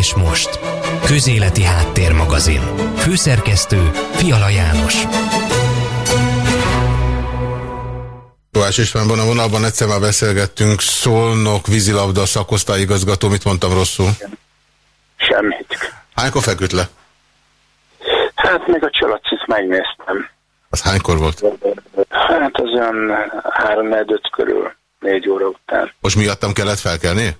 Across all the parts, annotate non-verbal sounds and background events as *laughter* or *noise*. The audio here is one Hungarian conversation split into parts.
És most, Közéleti Háttérmagazin. Főszerkesztő Fiala János. Kovács Istvánban a vonalban egyszer már beszélgettünk, Szolnok vízilabda szakosztályigazgató, mit mondtam rosszul? Semmit. Hánykor feküdt le? Hát még a csalacit megnéztem. Az hánykor volt? Hát az olyan 3 5 körül, 4 óra után. Most miattam kellett felkelni?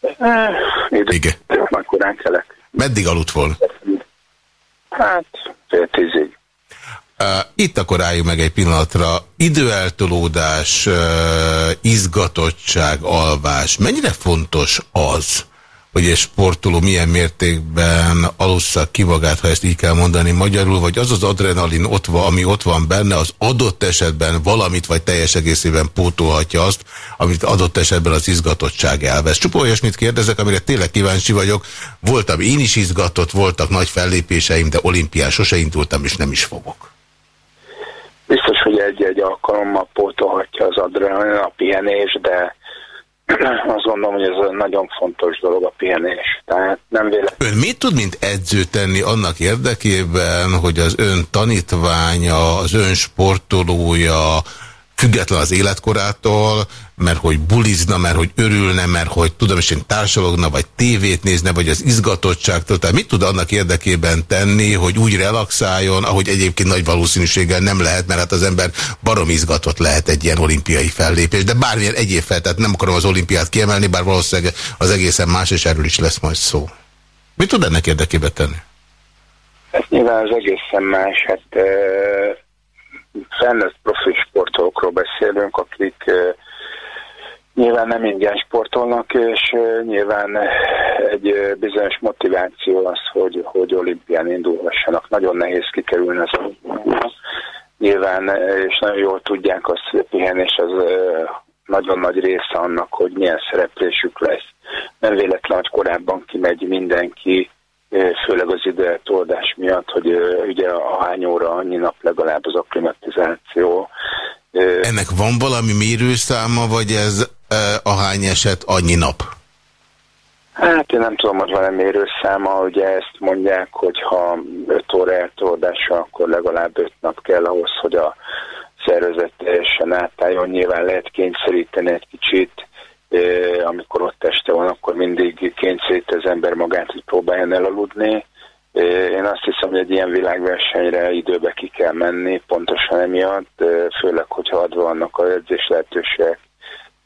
Eh, Igen. Már korán kelek. Meddig aludt volna? Hát fél tízig. Uh, itt akkor álljunk meg egy pillanatra. Időeltolódás, uh, izgatottság, alvás. Mennyire fontos az, hogy egy sportoló milyen mértékben alussza ki magát, ha ezt így kell mondani magyarul, vagy az az adrenalin ott van, ami ott van benne, az adott esetben valamit, vagy teljes egészében pótolhatja azt, amit adott esetben az izgatottság elvesz. Csupa olyasmit kérdezek, amire tényleg kíváncsi vagyok. Voltam én is izgatott, voltak nagy fellépéseim, de olimpián sose indultam, és nem is fogok. Biztos, hogy egy-egy alkalommal pótolhatja az adrenalin a pihenés, de azt gondolom, hogy ez nagyon fontos dolog a pihenés. Tehát nem véletlen. Ön mit tud, mint edző tenni annak érdekében, hogy az ön tanítványa, az ön sportolója, független az életkorától, mert hogy bulizna, mert hogy örülne, mert hogy tudom is én társalogna, vagy tévét nézne, vagy az izgatottságtól. Tehát mit tud annak érdekében tenni, hogy úgy relaxáljon, ahogy egyébként nagy valószínűséggel nem lehet, mert hát az ember barom izgatott lehet egy ilyen olimpiai fellépés, de bármilyen egyéb fel, tehát nem akarom az olimpiát kiemelni, bár valószínűleg az egészen más, és erről is lesz majd szó. Mit tud ennek érdekében tenni? Hát nyilván az egészen más. Hát, felnőtt profi sportolókról beszélünk, akik uh, nyilván nem ingyen sportolnak, és nyilván egy bizonyos motiváció az, hogy, hogy olimpián indulhassanak. Nagyon nehéz kikerülni az olimpiára. Nyilván, és nagyon jól tudják azt, hogy a pihenés az nagyon nagy része annak, hogy milyen szereplésük lesz. Nem véletlen, hogy korábban kimegy mindenki, főleg az időeltoldás miatt, hogy ugye a hány óra, annyi nap legalább az akklimatizáció. Ennek van valami mérőszáma, vagy ez a hány eset annyi nap? Hát én nem tudom, hogy van-e mérőszáma, ugye ezt mondják, hogy ha 5 óra eltoldása, akkor legalább 5 nap kell ahhoz, hogy a szervezet teljesen átálljon. Nyilván lehet kényszeríteni egy kicsit, amikor ott este van, akkor mindig kényszerít az ember magát, hogy próbáljon elaludni. Én azt hiszem, hogy egy ilyen világversenyre időbe ki kell menni, pontosan emiatt, főleg, hogyha adva vannak a edzés lehetőségek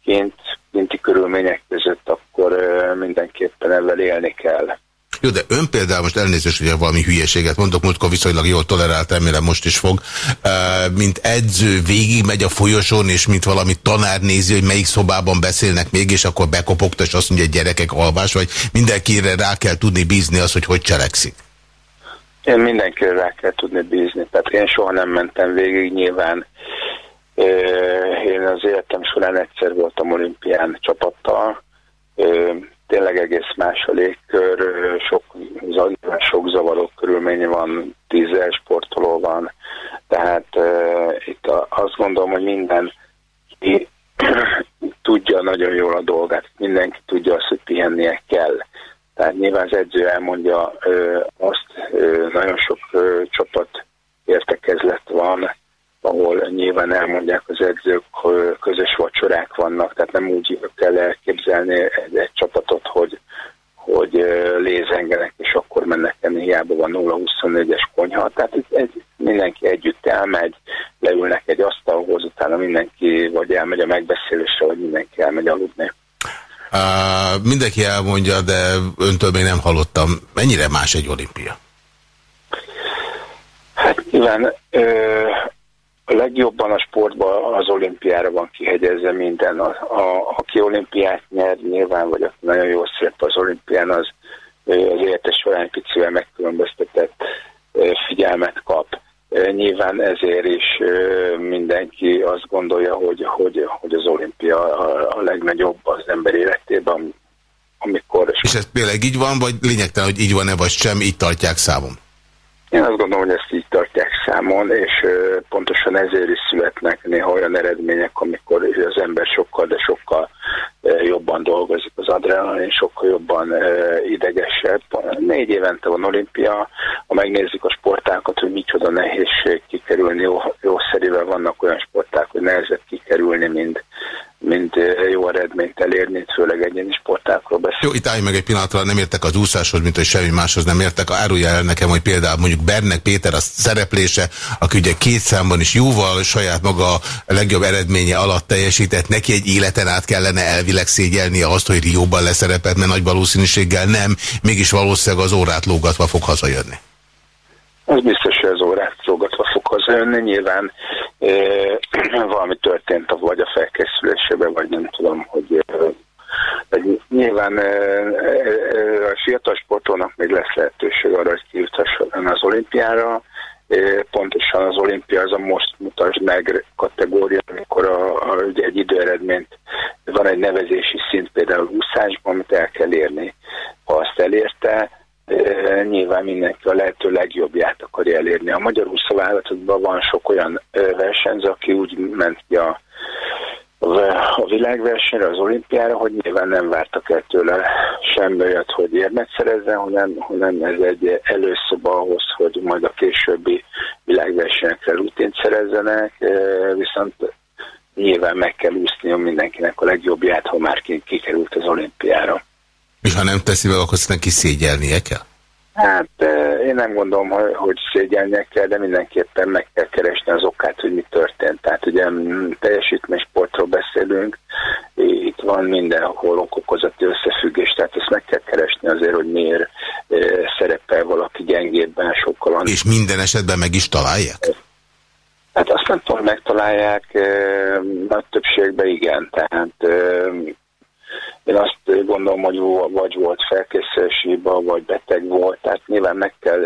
kint, kinti körülmények között, akkor mindenképpen ezzel élni kell. Jó, de ön például most elnézést, hogy valami hülyeséget mondok, múltkor viszonylag jól tolerált, remélem most is fog. Mint edző végig megy a folyosón, és mint valami tanár nézi, hogy melyik szobában beszélnek még, és akkor bekopogta, és azt mondja, hogy gyerekek alvás, vagy mindenkire rá kell tudni bízni az, hogy hogy cselekszik. Én mindenkire rá kell tudni bízni. Tehát én soha nem mentem végig, nyilván én az életem során egyszer voltam olimpián csapattal, tényleg egész más a légkör, sok, sok zavaró körülménye van, tízzel sportoló van, tehát itt a, azt gondolom, hogy minden *clears throat* tudja nagyon jól a dolgát, mindenki tudja azt, hogy pihennie kell. Tehát nyilván az edző elmondja uh, azt, uh, nagyon sok uh, csapat értekezlet van, ahol nyilván elmondják az edzők, hogy közös vacsorák vannak, tehát nem úgy kell elképzelni egy, egy csapatot, hogy, hogy lézengenek, és akkor mennek enni, hiába van 0-24-es konyha. Tehát itt egy, mindenki együtt elmegy, leülnek egy asztalhoz, utána mindenki vagy elmegy a megbeszélésre, vagy mindenki elmegy aludni. Uh, mindenki elmondja, de öntől még nem hallottam. Mennyire más egy olimpia? Hát nyilván a legjobban a sportban az olimpiára van kihegyezve minden. A, a, aki olimpiát nyer nyilván, vagy aki nagyon jó szép az olimpián, az az életes során picivel megkülönböztetett figyelmet kap. Nyilván ezért is mindenki azt gondolja, hogy, hogy, hogy az olimpia a, legnagyobb az ember életében, amikor... És ez tényleg így van, vagy lényegtelen, hogy így van-e, vagy sem, így tartják számon? Én azt gondolom, hogy ezt így tartják számon, és pontosan ezért is születnek néha olyan eredmények, amikor az ember sokkal, de sokkal jobban dolgozik az adrenalin, sokkal jobban idegesebb, van olimpia, ha megnézzük a sportákat, hogy micsoda nehézség kikerülni, jó, jó szerivel vannak olyan sporták, hogy nehezebb kikerülni, mint, eredményt elérni, főleg egyéni sportákról beszélünk. Jó, itt állj meg egy pillanatra, nem értek az úszáshoz, mint hogy semmi máshoz nem értek. Árulja el nekem, hogy például mondjuk Bernek Péter a szereplése, aki ugye két számban is jóval saját maga a legjobb eredménye alatt teljesített, neki egy életen át kellene elvileg szégyelnie azt, hogy Rióban leszerepelt, mert nagy valószínűséggel nem, mégis valószínűleg az órát lógatva fog hazajönni. Az biztos, hogy az órát lógatva fog hazajönni. Nyilván *clears throat* valami történt, vagy a felkészülésében, vagy nem tudom, hogy nyilván a fiatal sportolnak még lesz lehetőség arra, hogy kijutasson az olimpiára. Pontosan az olimpia az a most mutasd meg kategória, amikor a, a, ugye egy időeredményt van egy nevezési szint például úszásban, amit el kell érni. Ha azt elérte, nyilván mindenki a lehető legjobbját akarja elérni. A magyar úszóvállalatokban van sok olyan versenyző, aki úgy ment ki a, a világversenyre, az olimpiára, hogy nyilván nem vártak el tőle semmi olyat, hogy érmet szerezzen, hanem, hanem ez egy előszoba ahhoz, hogy majd a későbbi világversenyekre rutint szerezzenek, viszont nyilván meg kell úsznia mindenkinek a legjobbját, ha már kikerült az olimpiára. És ha nem teszi meg, akkor neki szégyelnie kell? Hát én nem gondolom, hogy szégyelnie kell, de mindenképpen meg kell keresni az okát, hogy mi történt. Tehát ugye teljesítménysportról beszélünk, itt van mindenhol okokozati összefüggés, tehát ezt meg kell keresni azért, hogy miért szerepel valaki gyengébben sokkal. És minden esetben meg is találják? Hát azt nem tudom, megtalálják, nagy többségben igen, tehát én azt gondolom, hogy vagy volt felkészülési hiba, vagy beteg volt, tehát nyilván meg kell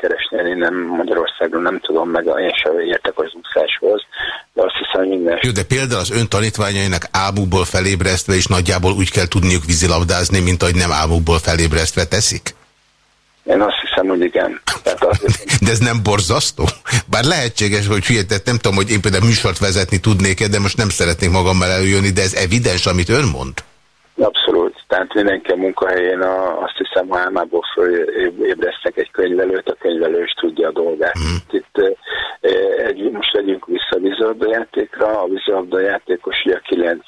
keresni, én nem Magyarországon nem tudom, meg én sem értek az úszáshoz, de azt hiszem, hogy minden... Jó, de például az ön tanítványainak álmukból felébresztve és nagyjából úgy kell tudniuk vízilabdázni, mint ahogy nem álmukból felébresztve teszik? Én azt hiszem, hogy igen. Tehát azért... *laughs* De ez nem borzasztó? Bár lehetséges, hogy hülye, tehát nem tudom, hogy én például műsort vezetni tudnék -e, de most nem szeretnék magammal előjönni, de ez evidens, amit ön mond? Abszolút. Tehát mindenki a munkahelyén a, azt hiszem, ha álmából fölébresztek egy könyvelőt, a könyvelő is tudja a dolgát. Mm. Itt egy, most legyünk vissza a vízilabdajátékra. A vízilabdajátékos ugye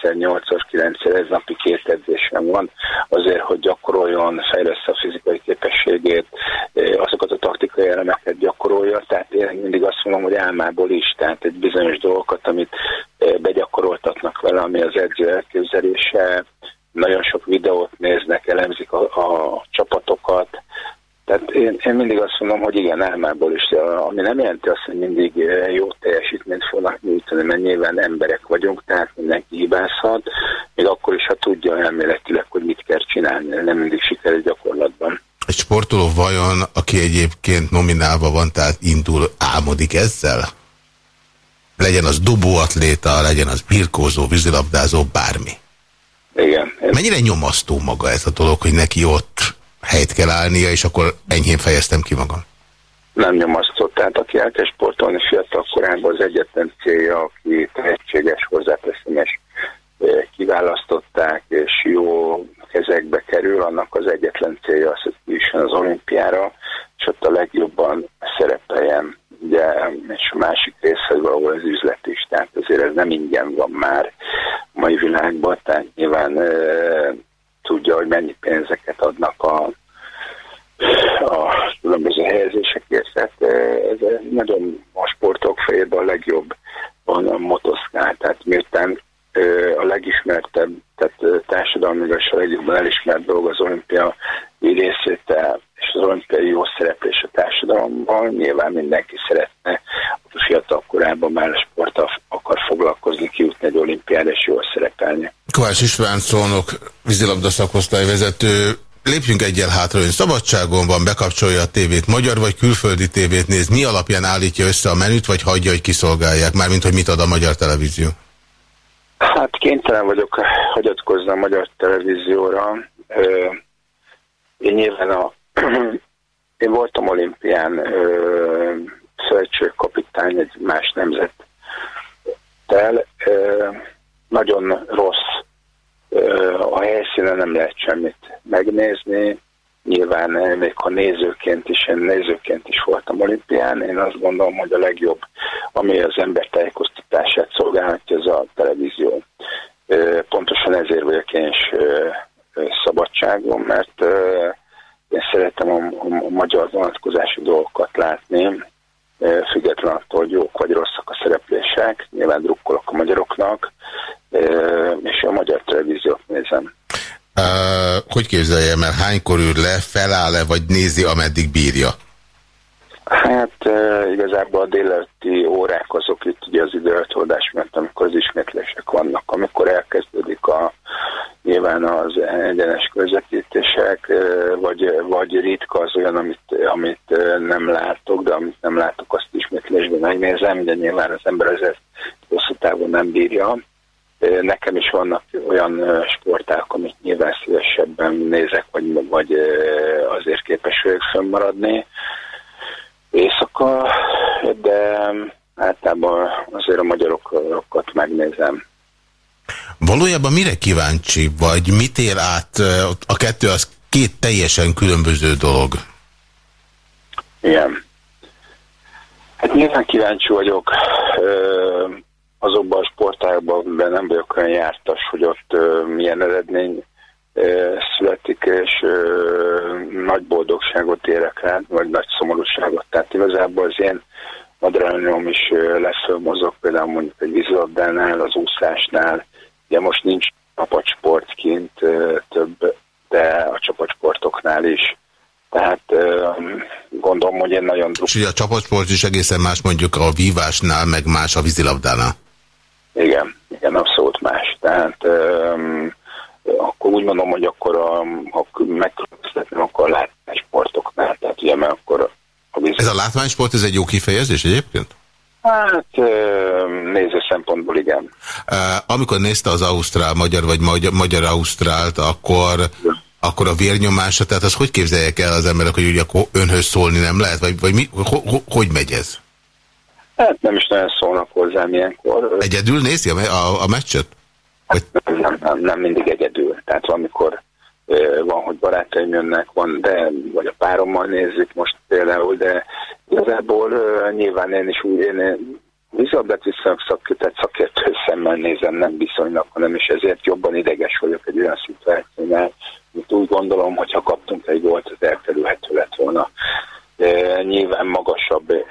9-8-as, 9 ez napi két edzésen van, azért, hogy gyakoroljon, fejlesz a fizikai képességét, azokat a taktikai elemeket gyakorolja. Tehát én mindig azt mondom, hogy álmából is, tehát egy bizonyos dolgokat, amit begyakoroltatnak vele, ami az edző elképzelése, nagyon sok videót néznek, elemzik a, a csapatokat. Tehát én, én mindig azt mondom, hogy igen, álmából is, ami nem jelenti azt, hogy mindig jó teljesítményt fognak nyújtani, mert nyilván emberek vagyunk, tehát mindenki hibázhat, még akkor is, ha tudja elméletileg, hogy mit kell csinálni, nem mindig sikerül gyakorlatban. Egy sportoló vajon, aki egyébként nominálva van, tehát indul, álmodik ezzel? Legyen az dobóatléta, legyen az birkózó, vízilabdázó, bármi. Igen. Mennyire nyomasztó maga ez a dolog, hogy neki ott helyt kell állnia, és akkor enyhén fejeztem ki magam? Nem nyomasztó. Tehát aki elkezd sportolni fiatal korában az egyetlen célja, aki tehetséges, hozzáteszem, és kiválasztották, és jó kezekbe kerül, annak az egyetlen célja az, hogy az olimpiára, és ott a legjobban szerepeljen. Ugye, és a másik része, ahol az üzlet is, tehát azért ez nem ingyen van már mai világban, tehát nyilván e, tudja, hogy mennyi pénzeket adnak a, a különböző helyezésekért. Tehát ez nagyon a sportok fejében a legjobb van a motoszkál, tehát miután a legismertebb, tehát társadalmi a elismert dolog az olimpia részvétel és az olimpiai jó szereplés a társadalomban. Nyilván mindenki szeretne a fiatal korában már a sporttal akar foglalkozni, kijutni egy olimpiára és jól szerepelni. Kovács István Szónok, vízilabda szakosztályvezető. Lépjünk egyel hátra, ön szabadságon van, bekapcsolja a tévét, magyar vagy külföldi tévét néz, mi alapján állítja össze a menüt, vagy hagyja, hogy kiszolgálják, mármint, hogy mit ad a magyar televízió? Hát kénytelen vagyok hagyatkozni a magyar televízióra. Én nyilván a, *clears throat* én voltam olimpián szövetségkapitány egy más nemzettel. Nagyon rossz a helyszínen nem lehet semmit megnézni, nyilván még ha nézőként is, én nézőként is voltam olimpián, én azt gondolom, hogy a legjobb, ami az ember tájékoztatását szolgálhatja, az a televízió. Pontosan ezért vagyok én is szabadságon, mert én szeretem a, a, magyar vonatkozású dolgokat látni, független attól, hogy jók vagy rosszak a szereplések. Nyilván drukkolok a magyaroknak, és a magyar televíziót nézem. Uh, hogy képzelje, mert hánykor ül le, feláll-e, vagy nézi, ameddig bírja? Hát igazából a délelőtti órák azok itt ugye az időeltoldás mert amikor az ismétlések vannak, amikor elkezdődik a nyilván az egyenes közvetítések, vagy, vagy ritka az olyan, amit, amit nem látok, de amit nem látok, azt ismétlésben megnézem, de nyilván az ember ezért hosszú távon nem bírja. Nekem is vannak olyan sporták, amit nyilván szívesebben nézek, vagy, vagy azért képes vagyok fönnmaradni éjszaka, de általában azért a magyarokat megnézem. Valójában mire kíváncsi, vagy mit él át? A kettő az két teljesen különböző dolog. Igen. Hát nyilván kíváncsi vagyok azokban a sportágban, amiben nem vagyok olyan jártas, hogy ott milyen eredmény születik, és nagy boldogságot érek rá, vagy nagy szomorúságot. Tehát igazából az én madranyom is lefölmozok, például mondjuk egy vízilabdánál, az úszásnál. Ugye most nincs csapatsportként több, de a csapatsportoknál is. Tehát gondolom, hogy én nagyon... És ugye a csapatsport is egészen más mondjuk a vívásnál, meg más a vízilabdánál. Igen, igen, abszolút más. Tehát akkor úgy mondom, hogy akkor a, ha megkülönböztetném, akkor a látványsportoknál. Tehát ugye, mert akkor a víz... Ez a látványsport, ez egy jó kifejezés egyébként? Hát néző szempontból igen. Amikor nézte az Ausztrál magyar, vagy magyar-ausztrált, akkor, akkor a vérnyomása, tehát az hogy képzeljek el az emberek, hogy ugye akkor önhöz szólni nem lehet, vagy, vagy mi, ho, ho, hogy megy ez? Hát nem is nagyon szólnak hozzám ilyenkor. Egyedül nézi a, a, a meccset? Hát nem, nem, nem, mindig egyedül. Tehát valamikor van, hogy barátaim jönnek, van, de vagy a párommal nézzük most például, de igazából nyilván én is úgy, én vízabdát viszonylag szak, tehát szakértő szemmel nézem, nem viszonylag, hanem is ezért jobban ideges vagyok egy olyan szituációnál, mint úgy gondolom, hogy ha kaptunk egy gólt, az elkerülhető lett volna e, nyilván magasabb e,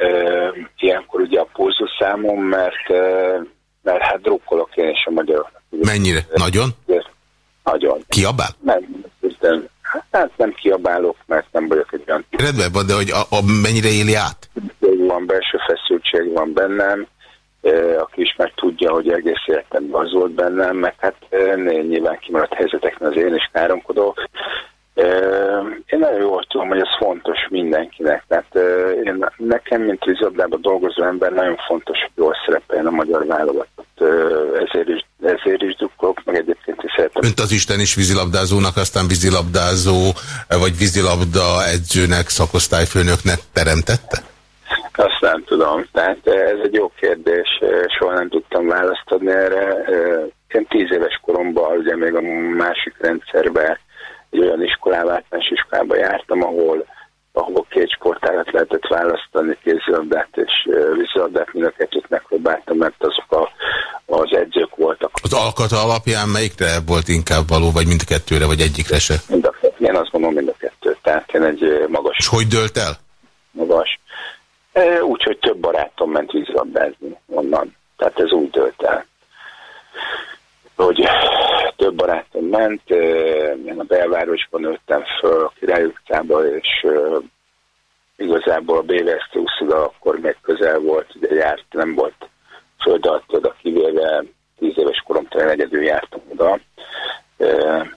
ilyenkor ugye a pulzuszámom, mert, e, mert hát drukkolok én és a magyar. Mennyire? Nagyon? Nagyon. Kiabál? Nem, nem, hát nem kiabálok, mert nem vagyok egy olyan... Rendben van, de hogy a, a mennyire éli át? Van belső feszültség van bennem, aki is meg tudja, hogy egész életemben az volt bennem, meg hát nyilván kimaradt helyzeteknek az én is káromkodok, én nagyon jól tudom, hogy ez fontos mindenkinek. Tehát én, nekem, mint vízabdában dolgozó ember, nagyon fontos, hogy jól szerepeljen a magyar válogatott. Ezért is, ezért is dukkolok, meg egyébként is szeretem. Önt az Isten is vízilabdázónak, aztán vízilabdázó, vagy vízilabda edzőnek, szakosztályfőnöknek teremtette? Azt nem tudom. Tehát ez egy jó kérdés. Soha nem tudtam választ adni erre. Én tíz éves koromban, ugye még a másik rendszerben egy olyan iskolába, általános iskolába jártam, ahol, ahol két sportágat lehetett választani, kézilabdát és vízilabdát, mind a kettőt megpróbáltam, mert azok a, az edzők voltak. Az alkata alapján melyikre volt inkább való, vagy mind a kettőre, vagy egyikre se? Mind a, én azt mondom mind a kettőt, tehát én egy magas... És hogy dölt el? Magas. Úgyhogy több barátom ment vízilabdázni onnan. Tehát ez úgy dölt el hogy több barátom ment, én a belvárosban nőttem föl, Király utcába, és igazából a BVST úszoda akkor még közel volt, ugye járt, nem volt földalt oda, kivéve tíz éves koromtól egyedül jártam oda,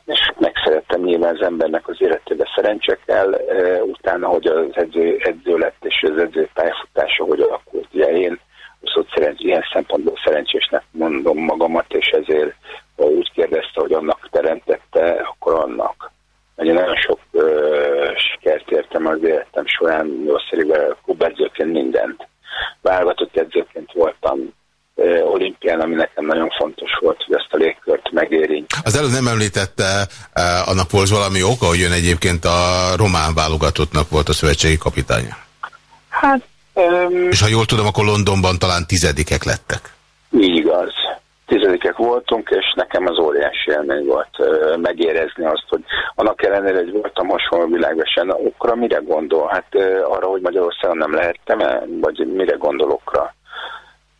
és megszerettem nyilván az embernek az életébe szerencse kell, utána, hogy az edző, edző lett, és az edző pályafutása hogy alakult. Ugye én viszont szerencs, ilyen szempontból szerencsésnek mondom magamat, és ezért ha úgy kérdezte, hogy annak teremtette, akkor annak. Ugye nagyon sok uh, sikert értem az életem során, jószerűvel klubedzőként mindent. Válogatott edzőként voltam uh, olimpián, ami nekem nagyon fontos volt, hogy azt a légkört megérintsem Az előbb nem említette, annak volt valami oka, hogy ön egyébként a román válogatottnak volt a szövetségi kapitánya? Hát... Um, És ha jól tudom, akkor Londonban talán tizedikek lettek. Így igaz. Tizedikek voltunk, és nekem az óriási élmény volt uh, megérezni azt, hogy annak ellenére, hogy voltam hasonló világvesen, okra mire gondol? Hát uh, arra, hogy Magyarországon nem lehettem -e? Vagy mire gondolokra?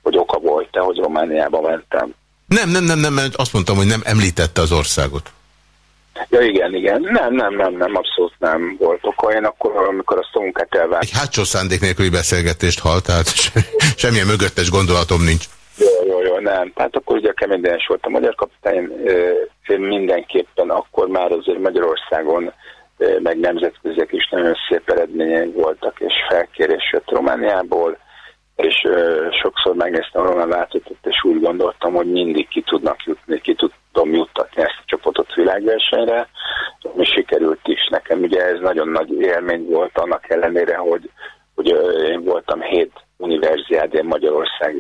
Hogy oka volt -e, hogy Romániába mentem? Nem, nem, nem, nem, azt mondtam, hogy nem említette az országot. Ja igen, igen. Nem, nem, nem, nem, abszolút nem volt oka. Én akkor, amikor azt a munkát elvált. Egy hátsó szándék nélküli beszélgetést hall, tehát *laughs* semmilyen mögöttes gondolatom nincs. Jó, jó, jó, nem. Tehát akkor ugye a Kemény Dénes volt a magyar kapitány. Én mindenképpen akkor már azért Magyarországon meg nemzetköziek is nagyon szép eredményeink voltak, és felkérés jött Romániából, és sokszor megnéztem a változatot, és úgy gondoltam, hogy mindig ki tudnak jutni, ki tudom juttatni ezt a csapatot világversenyre, mi sikerült is. Nekem ugye ez nagyon nagy élmény volt annak ellenére, hogy, hogy én voltam hét univerziádén Magyarország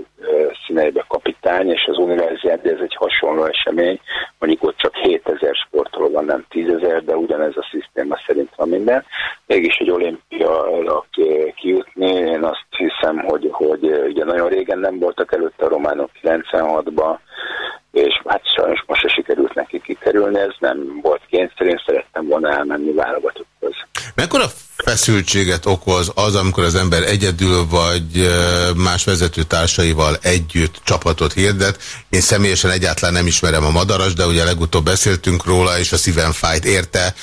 színeibe kapitány, és az univerziádé ez egy hasonló esemény, mondjuk ott csak 7000 sportoló van, nem 10.000, de ugyanez a szisztéma szerint van minden. Mégis egy olimpiára kijutni, én azt hiszem, hogy, hogy ugye nagyon régen nem voltak előtte a románok 96-ban, és hát sajnos most se sikerült neki kikerülni, ez nem volt kényszer, én szerettem volna elmenni válogatotthoz. Mekkora feszültséget okoz az, amikor az ember egyedül vagy más vezetőtársaival együtt csapatot hirdet. Én személyesen egyáltalán nem ismerem a madaras, de ugye legutóbb beszéltünk róla, és a szívem fájt érte,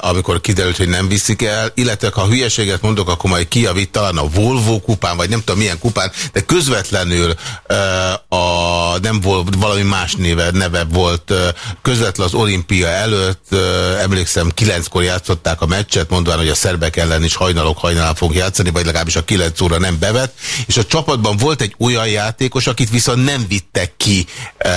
amikor kiderült, hogy nem viszik el. Illetve ha hülyeséget mondok, akkor majd kiavít talán a Volvo kupán, vagy nem tudom milyen kupán, de közvetlenül a nem volt valami más néve, neve volt közvetlen az olimpia előtt, emlékszem, kilenckor játszották a meccset, mondván, hogy a szerbek ellen is hajnalok hajnalán fog játszani, vagy legalábbis a 9 óra nem bevet, és a csapatban volt egy olyan játékos, akit viszont nem vittek ki e,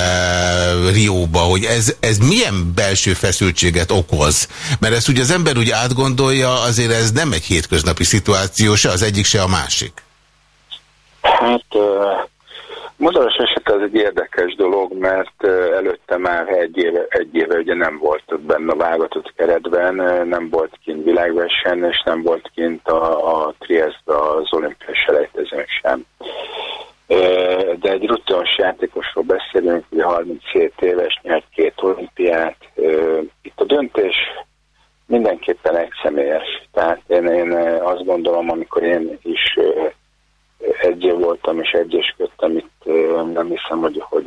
Rióba, hogy ez, ez milyen belső feszültséget okoz. Mert ezt ugye az ember úgy átgondolja, azért ez nem egy hétköznapi szituáció, se az egyik, se a másik. Hát... Uh Mozoros eset az egy érdekes dolog, mert előtte már egy éve, egy éve ugye nem volt benne a válogatott keretben, nem volt kint világversen, és nem volt kint a, a Trieste az olimpiai selejtezőn sem. De egy rutinos játékosról beszélünk, ugye 37 éves, nyert két olimpiát. Itt a döntés mindenképpen egyszemélyes. Tehát én, én azt gondolom, amikor én is egyé voltam és egyesködtem itt, nem hiszem, hogy, hogy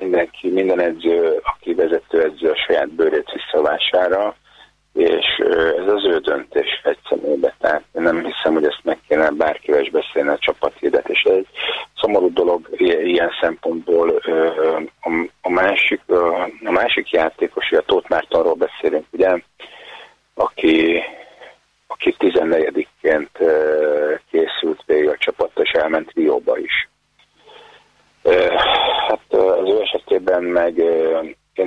mindenki, minden edző, aki vezető edző a saját bőrét visszavására, és ez az ő döntés egy személybe. Tehát én nem hiszem, hogy ezt meg kéne bárkivel is beszélni a csapathirdetés. Ez egy szomorú dolog ilyen szempontból. A másik, a másik játékos, a Tóth Mártonról beszélünk, ugye, aki aki 14-ként készült végig a csapat, és elment Rióba is. Hát az ő esetében meg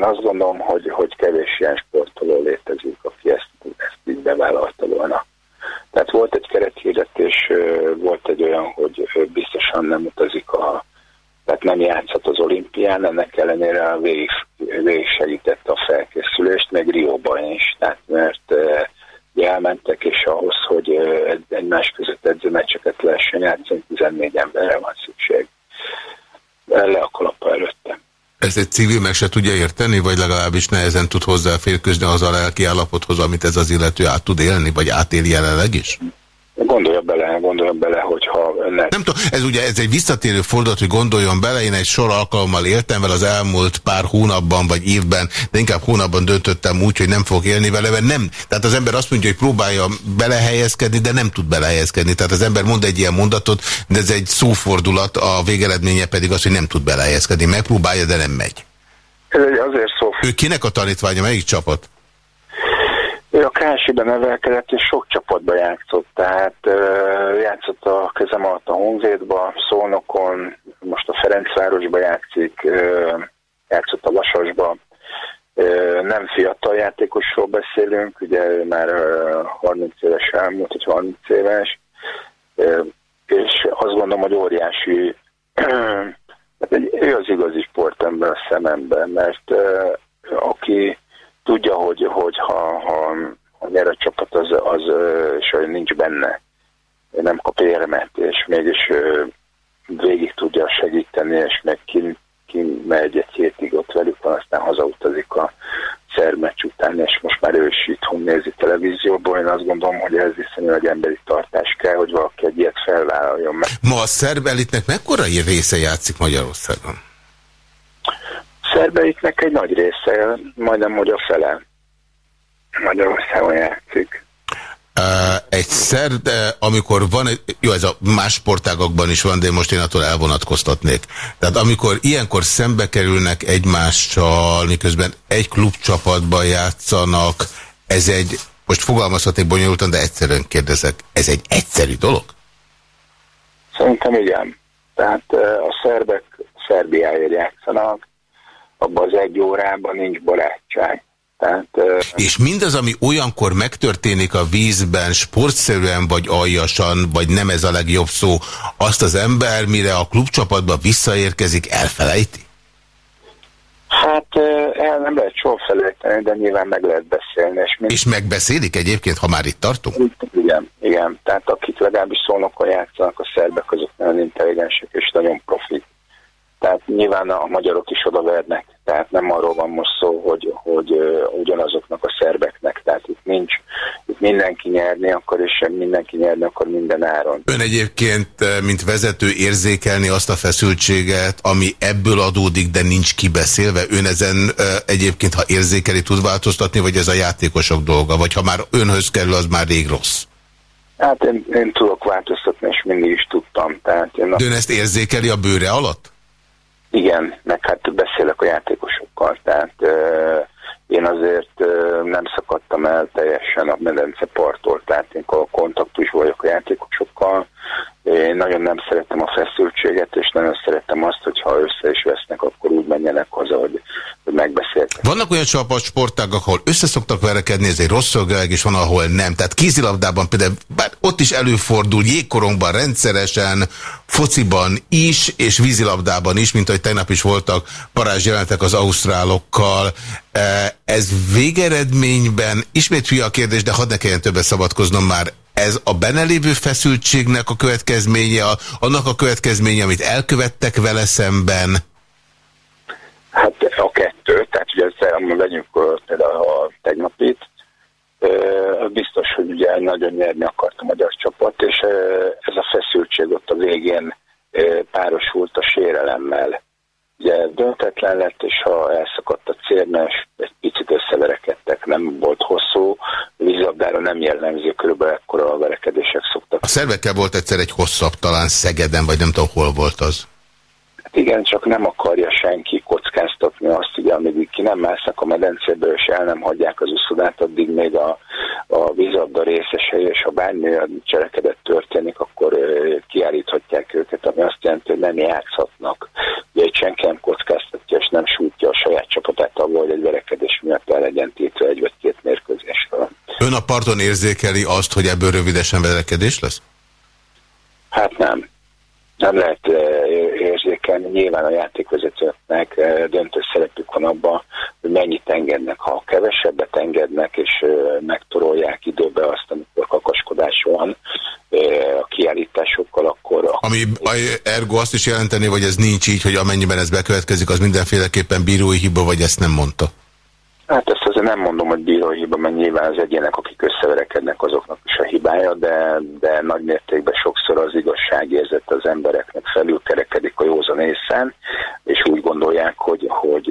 én azt gondolom, hogy, hogy kevés ilyen sportoló létezik, aki ezt, ezt így bevállalta volna. Tehát volt egy kerethirdetés, volt egy olyan, hogy biztosan nem utazik a tehát nem játszhat az olimpián, ennek ellenére végig, végig segítette a felkészülést, meg Rióban is, tehát mert elmentek, és ahhoz, hogy egymás között edzőmeccseket lehessen játszani, 14 emberre van szükség. Le a kalappa előtte. Ezt egy civil meg se tudja érteni, vagy legalábbis nehezen tud hozzáférkőzni az a lelki állapothoz, amit ez az illető át tud élni, vagy átél jelenleg is? Gondolja bele, gondolja bele, önnek... Nem tudom, ez ugye ez egy visszatérő fordulat, hogy gondoljon bele, én egy sor alkalommal éltem vele az elmúlt pár hónapban vagy évben, de inkább hónapban döntöttem úgy, hogy nem fog élni vele, mert nem. Tehát az ember azt mondja, hogy próbálja belehelyezkedni, de nem tud belehelyezkedni. Tehát az ember mond egy ilyen mondatot, de ez egy szófordulat, a végeredménye pedig az, hogy nem tud belehelyezkedni. Megpróbálja, de nem megy. Ez egy azért szó. Ő kinek a tanítványa, melyik csapat? Ő a Kánsiben nevelkedett, és sok csapatba játszott, tehát uh, játszott a kezem alatt a Honvédba, Szónokon, most a Ferencvárosba játszik, uh, játszott a Vasasba. Uh, nem fiatal játékosról beszélünk, ugye ő már uh, 30 éves elmúlt, vagy 30 éves, uh, és azt gondolom, hogy óriási, hát egy, ő az igazi sportember a szememben, mert uh, aki tudja, hogy, hogy ha, ha, a csapat, az, az hogy nincs benne, nem kap érmet, és mégis végig tudja segíteni, és meg ki, ki megy egy hétig ott velük van, aztán hazautazik a szermecs után, és most már ő is itthon nézi televízióból. Én azt gondolom, hogy ez viszonylag emberi tartás kell, hogy valaki egy ilyet felvállaljon meg. Ma a szerb elitnek mekkora része játszik Magyarországon? szerbeiknek egy nagy része, majdnem hogy a fele Magyarországon játszik. Uh, egyszer, de amikor van, jó, ez a más sportágokban is van, de most én attól elvonatkoztatnék. Tehát amikor ilyenkor szembe kerülnek egymással, miközben egy klubcsapatban játszanak, ez egy, most fogalmazhaték bonyolultan, de egyszerűen kérdezek, ez egy egyszerű dolog? Szerintem igen. Tehát a szerbek Szerbiáért játszanak, abban az egy órában nincs barátság. Tehát, és mindaz, ami olyankor megtörténik a vízben, sportszerűen vagy aljasan, vagy nem ez a legjobb szó, azt az ember, mire a klubcsapatba visszaérkezik, elfelejti? Hát el nem lehet soha felejteni, de nyilván meg lehet beszélni. És, mind... és megbeszélik egyébként, ha már itt tartunk? Igen, igen. Tehát akik legalábbis szólnak, játszanak a szerbek, azok nagyon intelligensek és nagyon profik. Tehát nyilván a magyarok is odavernek, tehát nem arról van most szó, hogy, hogy ugyanazoknak a szerbeknek, tehát itt nincs, itt mindenki nyerni akkor és mindenki nyerni akkor minden áron. Ön egyébként, mint vezető érzékelni azt a feszültséget, ami ebből adódik, de nincs kibeszélve, ön ezen egyébként, ha érzékeli, tud változtatni, vagy ez a játékosok dolga, vagy ha már önhöz kerül, az már rég rossz? Hát én, én tudok változtatni, és mindig is tudtam. Tehát én De ön ezt érzékeli a bőre alatt? Igen, meg hát beszélek a játékosokkal, tehát euh, én azért euh, nem szakadtam el teljesen a medence parttól, tehát én kontaktus vagyok a játékosokkal, én nagyon nem szeretem a feszültséget, és nagyon szeretem azt, hogyha össze is vesznek, akkor úgy menjenek haza, hogy, hogy megbeszéltek. Vannak olyan sportágak, ahol összeszoktak verekedni, ez egy rossz szolgálag, és van, ahol nem. Tehát kézilabdában például, bár ott is előfordul, jégkorongban rendszeresen, fociban is, és vízilabdában is, mint ahogy tegnap is voltak parázs jelentek az ausztrálokkal. E, ez végeredményben, ismét hülye a kérdés, de hadd ne kelljen többet szabadkoznom már, ez a benelévő feszültségnek a következménye, annak a következménye, amit elkövettek vele szemben? Hát a kettő, tehát ugye ezt vegyünk például a tegnapit, biztos, hogy ugye nagyon nyerni akart a magyar csapat, és ez a feszültség ott a végén párosult a sérelemmel. Ugye döntetlen lett, és ha elszakadt a cérnes, egy picit összeverekedtek, nem volt hosszú, vízabdára nem jellemző, körülbelül ekkora a verekedések szoktak. A szervekkel volt egyszer egy hosszabb, talán Szegeden, vagy nem tudom, hol volt az? Hát igen, csak nem akarja senki kockáztatni azt, ugye, amíg ki nem másznak a medencéből, és el nem hagyják az uszodát, addig még a, a vízabda részesei, és ha bármilyen cselekedet történik, akkor kiállíthatják őket, ami azt jelenti, hogy nem játszhatnak. Ugye senki nem kockáztatja, és nem sújtja a saját csapatát abban, hogy egy verekedés miatt el legyen tétve egy vagy két mérkőzésről. Ön a parton érzékeli azt, hogy ebből rövidesen verekedés lesz? Hát nem. Nem lehet érzékelni. Nyilván a játékvezetőknek döntő szerepük van abban, hogy mennyit engednek. Ha kevesebbet engednek, és megtorolják időbe azt, amikor kakaskodás van a kiállításokkal, akkor... Ami ergo azt is jelenteni, hogy ez nincs így, hogy amennyiben ez bekövetkezik, az mindenféleképpen bírói hiba, vagy ezt nem mondta? Hát ezt azért nem mondom, hogy bírói hiba, mert nyilván az egyének, akik összeverekednek, azoknak is a hibája, de, de nagy mértékben sokszor az igazságérzet az embereknek felülkerekedik a józan észen, és úgy gondolják, hogy, hogy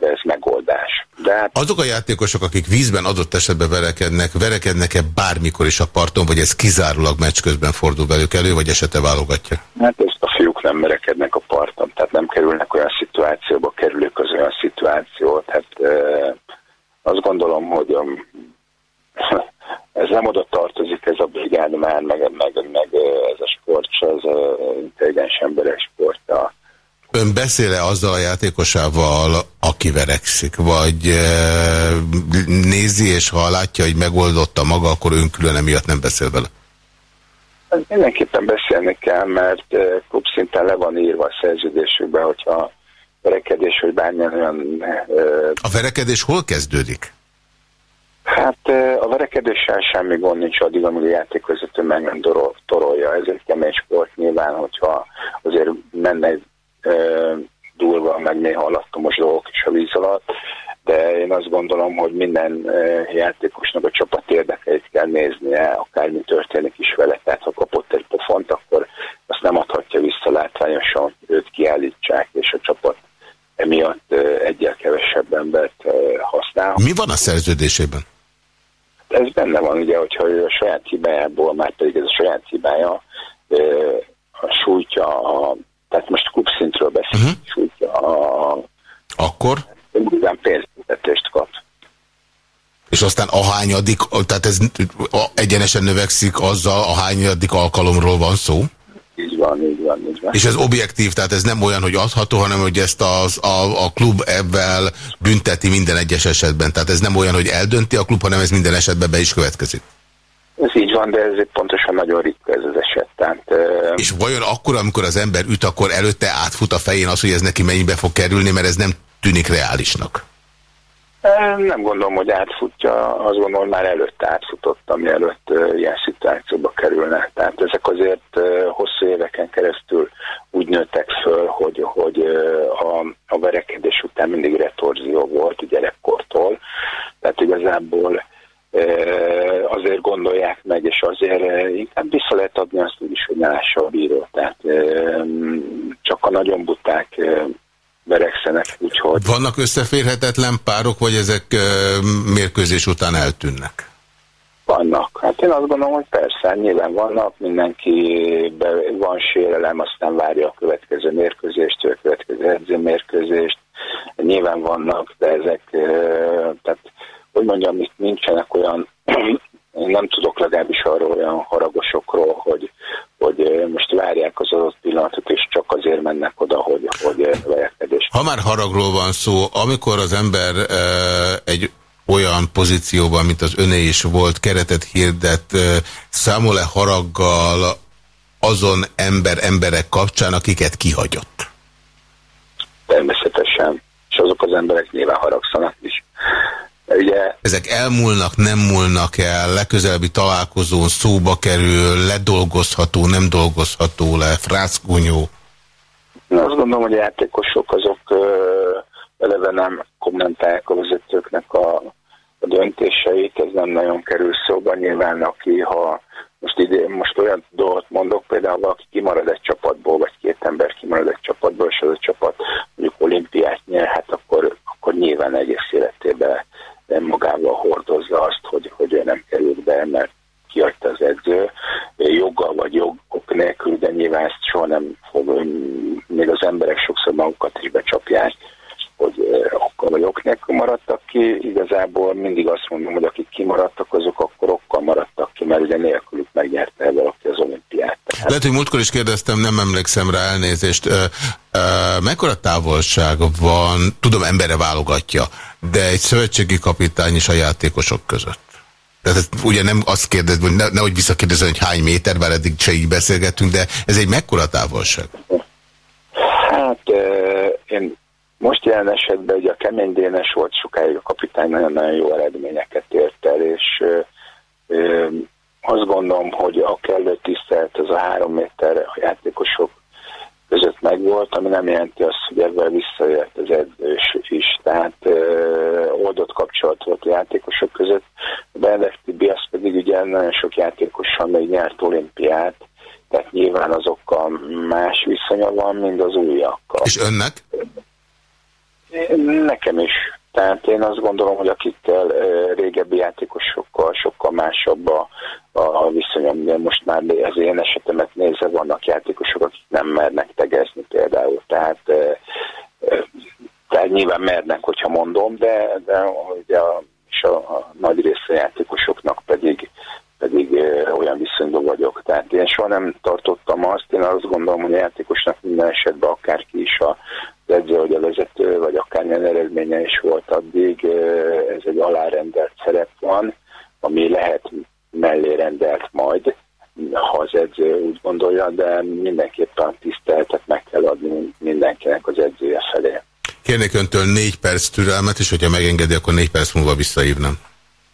ez megoldás. De hát... Azok a játékosok, akik vízben adott esetben verekednek, verekednek-e bármikor is a parton, vagy ez kizárólag meccs közben fordul velük elő, vagy esete válogatja? Hát ezt a fiúk nem verekednek a parton, tehát nem kerülnek olyan szituációba, kerülük az olyan szituációt, hát azt gondolom, hogy um, *laughs* ez nem oda tartozik, ez a brigád már, meg, meg, meg ez a sport, az intelligens emberek sportja. Ön beszéle azzal a játékosával, aki verekszik, vagy nézi, és ha látja, hogy megoldotta maga, akkor ön külön emiatt nem beszél vele? Hát mindenképpen beszélni kell, mert klub szinten le van írva a szerződésükben, hogyha verekedés, hogy bármilyen olyan... A verekedés hol kezdődik? Hát a verekedéssel semmi gond nincs addig, amíg a játékvezető meg nem torolja. Ez egy kemény sport nyilván, hogyha azért menne egy durva, meg néha alattomos dolgok is a víz alatt, de én azt gondolom, hogy minden játékosnak a csapat érdekeit kell néznie, akármi történik is vele, tehát ha kapott egy pofont, akkor azt nem adhatja vissza látványosan, őt kiállítsák, és a csapat emiatt egyel kevesebb embert használ. Mi van a szerződésében? Ez benne van, ugye, hogyha ő a saját hibájából, már pedig ez a saját hibája, a sújtja, a, tehát most klubszintről beszélünk, uh. -huh. sújtja a... Akkor? Minden pénzbüntetést kap. És aztán ahányadik, tehát ez egyenesen növekszik azzal, ahányadik alkalomról van szó? Így van, így van, így van. És ez objektív, tehát ez nem olyan, hogy adható, hanem hogy ezt az, a, a klub ebben bünteti minden egyes esetben. Tehát ez nem olyan, hogy eldönti a klub, hanem ez minden esetben be is következik. Ez így van, de ez pontosan nagyon ritka ez az eset. Tehát, És vajon akkor, amikor az ember üt, akkor előtte átfut a fején az, hogy ez neki mennyibe fog kerülni, mert ez nem tűnik reálisnak? Nem gondolom, hogy átfutja, azt gondolom, már előtte átfutott, ami előtt ilyen szituációba kerülne. Tehát ezek azért hosszú éveken keresztül úgy nőttek föl, hogy, hogy a, a verekedés után mindig retorzió volt gyerekkortól. Tehát igazából azért gondolják meg, és azért inkább vissza lehet adni azt úgy is, hogy ne lássa a bíró. Tehát csak a nagyon buták verekszenek, úgyhogy... Vannak összeférhetetlen párok, vagy ezek mérkőzés után eltűnnek? Vannak. Hát én azt gondolom, hogy persze, nyilván vannak, mindenki van sérelem, aztán várja a következő mérkőzést, a következő edzőmérkőzést. Nyilván vannak, de ezek, tehát hogy mondjam, itt nincsenek olyan, *clears throat* én nem tudok legalábbis arról olyan haragosokról, hogy, hogy most várják az adott pillanatot, és csak azért mennek oda, hogy, hogy verekedést. Ha már haragról van szó, amikor az ember e, egy olyan pozícióban, mint az öné is volt, keretet hirdet, számol-e haraggal azon ember emberek kapcsán, akiket kihagyott? Természetesen, és azok az emberek nyilván haragszanak is. Ugye, Ezek elmúlnak, nem múlnak el, legközelebbi találkozón szóba kerül, ledolgozható, nem dolgozható le, frászkúnyó. Én azt gondolom, hogy a játékosok azok eleve nem kommentálják a vezetőknek a, a döntéseit, ez nem nagyon kerül szóba. Nyilván, aki ha most, ide, most olyan dolgot mondok, például valaki kimarad egy csapatból, vagy két ember kimarad egy csapatból, és az a csapat mondjuk olimpiát nyer, hát akkor, akkor nyilván egész életében nem magával hordozza azt, hogy, hogy ő nem került be, mert kiadta az edző, joggal vagy jogok nélkül, de nyilván ezt soha nem fog, még az emberek sokszor magukat is becsapják, hogy okkal vagy ok nélkül maradtak ki. Igazából mindig azt mondom, hogy akik kimaradtak, azok akkor okkal maradtak ki, mert ugye nélkülük megnyerte valaki az olimpiát. Tehát... Lehet, hogy múltkor is kérdeztem, nem emlékszem rá elnézést. Mekkora távolság van, tudom, embere válogatja, de egy szövetségi kapitány és a játékosok között? Tehát ezt ugye nem azt kérdez, hogy ne, nehogy visszakérdezem, hogy hány méter, bár eddig se így beszélgettünk, de ez egy mekkora távolság? Hát én most jelen esetben ugye a kemény Dénes volt sokáig a kapitány, nagyon-nagyon jó eredményeket ért el, és ö, azt gondolom, hogy a kellő tisztelt az a három méter a játékosok között megvolt, ami nem jelenti azt, hogy ebben visszaért az edzős is. Tehát ö, oldott kapcsolat volt a játékosok között. A Benedek Tibi az pedig ugye nagyon sok játékosan még nyert olimpiát, tehát nyilván azokkal más viszonya van, mint az újakkal. És önnek? Nekem is. Tehát én azt gondolom, hogy akikkel régebbi játékosokkal sokkal másabb a, a viszonyom, de most már az én esetemet nézve vannak játékosok, akik nem mernek tegezni például. Tehát, tehát nyilván mernek, hogyha mondom, de, de ugye a, és a, a nagy része játékosoknak pedig pedig olyan viszonyban vagyok. Tehát én soha nem tartottam azt, én azt gondolom, hogy a játékosnak minden esetben akárki is a edző, vagy a vezető, vagy akármilyen eredménye is volt addig, ez egy alárendelt szerep van, ami lehet mellé rendelt majd, ha az edző úgy gondolja, de mindenképpen tiszteltet meg kell adni mindenkinek az edzője felé. Kérnék öntől négy perc türelmet, és hogyha megengedi, akkor négy perc múlva visszaívnám.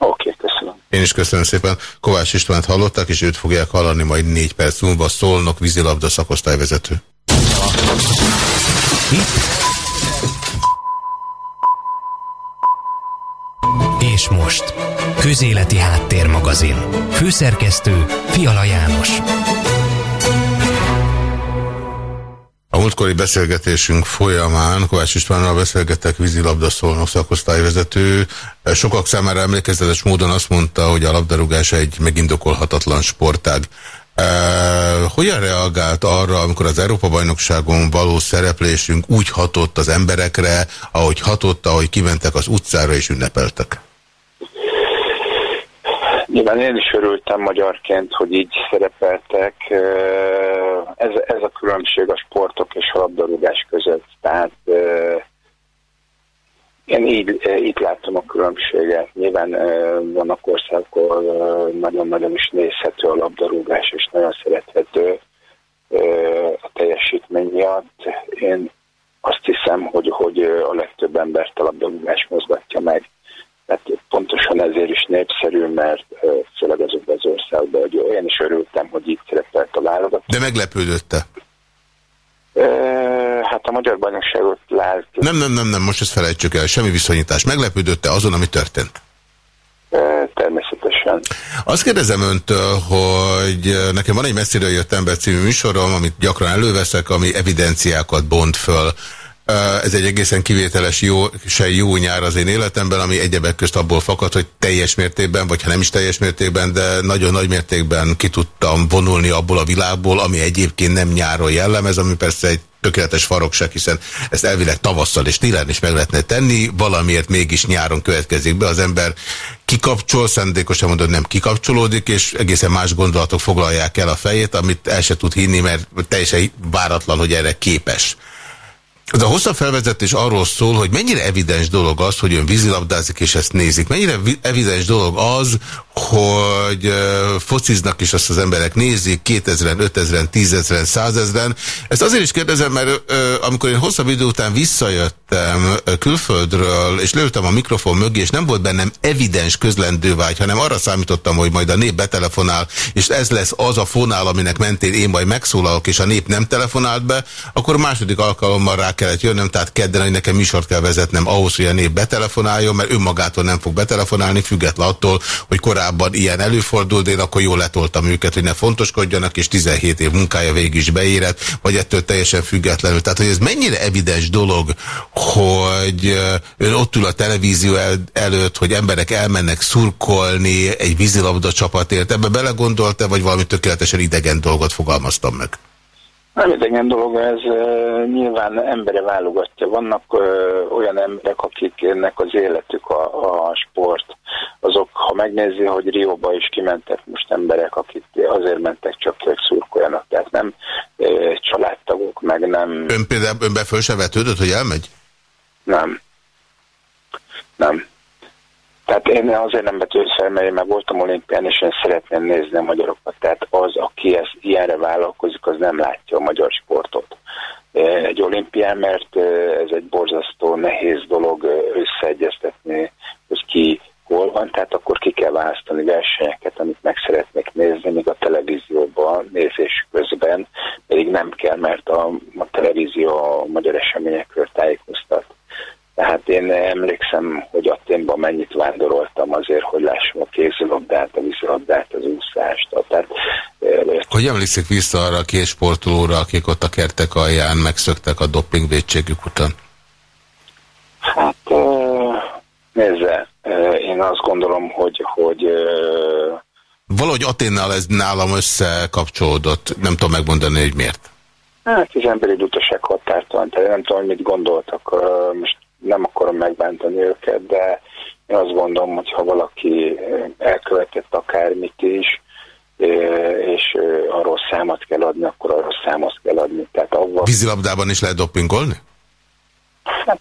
Oké, okay, köszönöm. Én is köszönöm szépen. Kovács Istvánt hallottak, és őt fogják hallani majd négy perc múlva. Szolnok vízilabda szakosztályvezető. És most, Közéleti Háttérmagazin. Főszerkesztő Fiala János. A múltkori beszélgetésünk folyamán Kovács Istvánnal beszélgettek vízilabda szolnok szakosztályvezető. Sokak számára emlékezetes módon azt mondta, hogy a labdarúgás egy megindokolhatatlan sportág. Uh, hogyan reagált arra, amikor az Európa-bajnokságon való szereplésünk úgy hatott az emberekre, ahogy hatott, ahogy kimentek az utcára és ünnepeltek? Nyilván én is örültem magyarként, hogy így szerepeltek. Ez, ez a különbség a sportok és a labdarúgás között. Tehát én így, itt láttam a különbséget. Nyilván vannak országok, ahol nagyon-nagyon is nézhető a labdarúgás, és nagyon szerethető a teljesítmény miatt. Én azt hiszem, hogy, hogy a legtöbb embert a labdarúgás mozgatja meg. Tehát pontosan ezért is népszerű, mert főleg azokban az országban, hogy olyan is örültem, hogy itt szerepelt a válogat. De meglepődötte? Hát a magyar bajnokságot lát. Nem, nem, nem, nem, most ezt felejtsük el, semmi viszonyítás. Meglepődötte azon, ami történt? Természetesen. Azt kérdezem öntől, hogy nekem van egy messziről jött ember című műsorom, amit gyakran előveszek, ami evidenciákat bont föl ez egy egészen kivételes jó, se jó nyár az én életemben, ami egyebek közt abból fakad, hogy teljes mértékben, vagy ha nem is teljes mértékben, de nagyon nagy mértékben ki tudtam vonulni abból a világból, ami egyébként nem nyáron jellemez, ami persze egy tökéletes farokság, hiszen ezt elvileg tavasszal és télen is meg lehetne tenni, valamiért mégis nyáron következik be, az ember kikapcsol, szándékosan mondod, nem kikapcsolódik, és egészen más gondolatok foglalják el a fejét, amit el se tud hinni, mert teljesen váratlan, hogy erre képes. Ez a hosszabb felvezetés arról szól, hogy mennyire evidens dolog az, hogy ön vízilabdázik és ezt nézik. Mennyire evidens dolog az, hogy fociznak és azt az emberek nézik 2000-en, 5000-en, 10.000-en, 100.000-en. Ezt azért is kérdezem, mert amikor én hosszabb idő után visszajöttem külföldről, és lőttem a mikrofon mögé, és nem volt bennem evidens közlendővágy, hanem arra számítottam, hogy majd a nép betelefonál, és ez lesz az a fonál, aminek mentén én majd megszólalok, és a nép nem telefonált be, akkor második alkalommal rá kellett jönnöm, tehát kedden, hogy nekem műsort kell vezetnem ahhoz, hogy a nép betelefonáljon, mert önmagától nem fog betelefonálni, független attól, hogy korábban ilyen előfordult, én akkor jól letoltam őket, hogy ne fontoskodjanak, és 17 év munkája végig is beérett, vagy ettől teljesen függetlenül. Tehát, hogy ez mennyire evidens dolog, hogy ön ott ül a televízió el, előtt, hogy emberek elmennek szurkolni egy vízilabda csapatért. Ebbe belegondolta, vagy valami tökéletesen idegen dolgot fogalmaztam meg? Nem idegen dolog, ez nyilván embere válogatja. Vannak uh, olyan emberek, akiknek az életük a, a sport. Azok, ha megnézi, hogy Rióba is kimentek most emberek, akik azért mentek csak hogy szurkoljanak, tehát nem uh, családtagok, meg nem... Ön például önbe föl se vetődött, hogy elmegy? Nem. Nem. Tehát én azért nem betűnt fel, mert én meg voltam olimpián, és én szeretném nézni a magyarokat. Tehát az, aki ezt ilyenre vállalkozik, az nem látja a magyar sportot egy olimpián, mert ez egy borzasztó nehéz dolog összeegyeztetni, hogy ki hol van, tehát akkor ki kell választani versenyeket, amit meg szeretnék nézni, még a televízióban nézés közben pedig nem kell, mert a, a televízió a magyar eseményekről tájékoztat. Tehát én emlékszem, hogy Aténban mennyit vándoroltam azért, hogy lássam a kézilabdát, a vízilabdát, az úszást. Tehát, hogy emlékszik vissza arra a két sportolóra, akik ott a kertek alján megszöktek a dopingvédségük után? Hát nézze, én azt gondolom, hogy, hogy Valahogy Aténnál ez nálam összekapcsolódott, nem tudom megmondani, hogy miért. Hát az emberi dutaság határtalan, tehát nem tudom, mit gondoltak. Most nem akarom megbántani őket, de én azt gondolom, hogy ha valaki elkövetett akármit is, és arról számot kell adni, akkor arról számot kell adni. Tehát avval... Vízilabdában is lehet dopingolni? Hát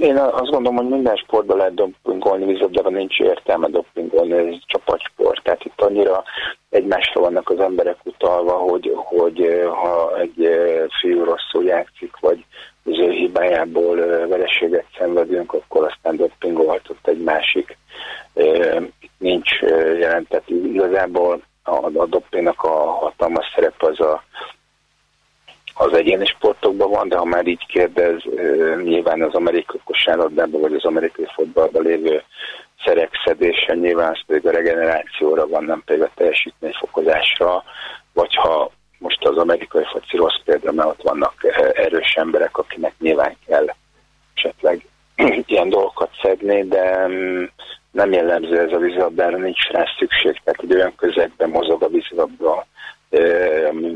én azt gondolom, hogy minden sportban lehet dopingolni, vízilabdában nincs értelme dopingolni, ez csapatsport. Tehát itt annyira egymásra vannak az emberek utalva, hogy, hogy ha egy fiú rosszul játszik, vagy az ő hibájából vereséget szenvedünk, akkor aztán dopingolhatott egy másik. Nincs jelentett igazából a, a dopingnak a hatalmas szerep az a az egyéni sportokban van, de ha már így kérdez, nyilván az amerikai kosárlabdában vagy az amerikai fotballban lévő szerekszedése, nyilván az pedig a regenerációra van, nem pedig a teljesítményfokozásra, vagy ha most az amerikai foci rossz példa, mert ott vannak erős emberek, akinek nyilván kell esetleg *clears throat* ilyen dolgokat szedni, de mm, nem jellemző ez a vízilabdára, nincs rá szükség, tehát egy olyan közegben mozog a vízilabda,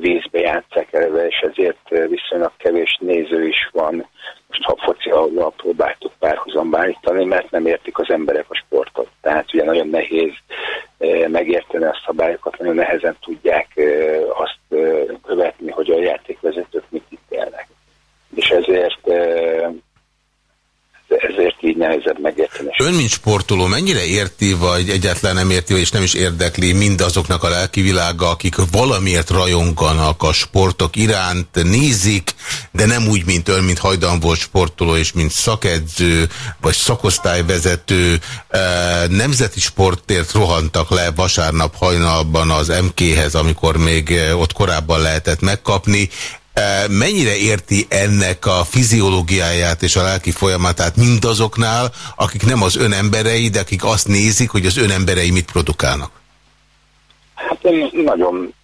vízbe játszák eleve, és ezért viszonylag kevés néző is van. Most ha foci ahol próbáltuk párhuzamba állítani, mert nem értik az emberek a sportot. Tehát ugye nagyon nehéz megérteni a szabályokat, nagyon nehezen tudják azt követni, hogy a játékvezetők mit ítélnek. És ezért ezért így nehezebb megérteni. Ön, mint sportoló, mennyire érti, vagy egyáltalán nem érti, és nem is érdekli mindazoknak a lelki világa, akik valamiért rajonganak a sportok iránt, nézik, de nem úgy, mint ön, mint hajdan volt sportoló, és mint szakedző, vagy szakosztályvezető, nemzeti sportért rohantak le vasárnap hajnalban az MK-hez, amikor még ott korábban lehetett megkapni. Mennyire érti ennek a fiziológiáját és a lelki folyamatát mindazoknál, akik nem az ön emberei, de akik azt nézik, hogy az ön emberei mit produkálnak? Hát én nagyon,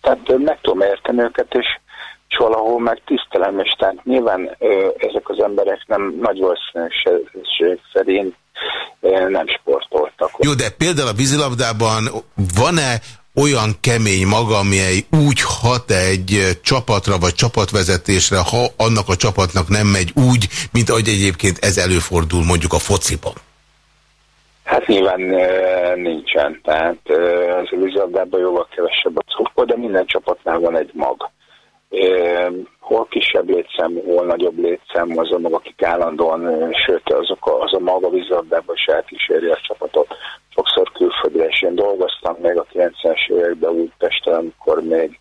tehát meg tudom érteni őket, és, és valahol meg tisztelem, és tehát nyilván ezek az emberek nem nagy valószínűség szerint nem sportoltak. Jó, de például a vízilabdában van-e olyan kemény maga, amely úgy hat egy csapatra vagy csapatvezetésre, ha annak a csapatnak nem megy úgy, mint ahogy egyébként ez előfordul mondjuk a fociban? Hát nyilván nincsen, tehát az vízilabdában jóval kevesebb a cukor, de minden csapatnál van egy mag. Hol kisebb létszám, hol nagyobb létszám, az a mag, akik állandóan, sőt azok a, az a maga vízilabdában is elkíséri a csapatot. Sokszor külföldre, és én dolgoztam még a 90-es években Újpesten, amikor még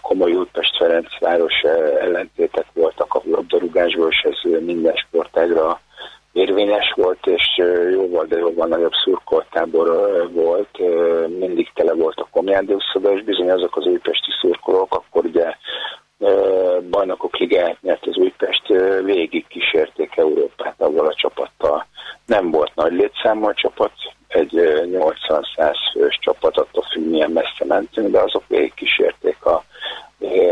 komoly Újpest-Ferencváros ellentétek voltak a labdarúgásból, és ez minden sportágra érvényes volt, és jóval, de jóval nagyobb szurkoltábor volt, mindig tele volt a komjándőszoda, és bizony azok az újpesti szurkolók, akkor ugye bajnokok ligáját nyert az Újpest, végig kísérték Európát avval a csapattal. Nem volt nagy létszámmal a csapat, egy 80-100 fős csapat, attól függ, milyen messze mentünk, de azok végig kísérték a,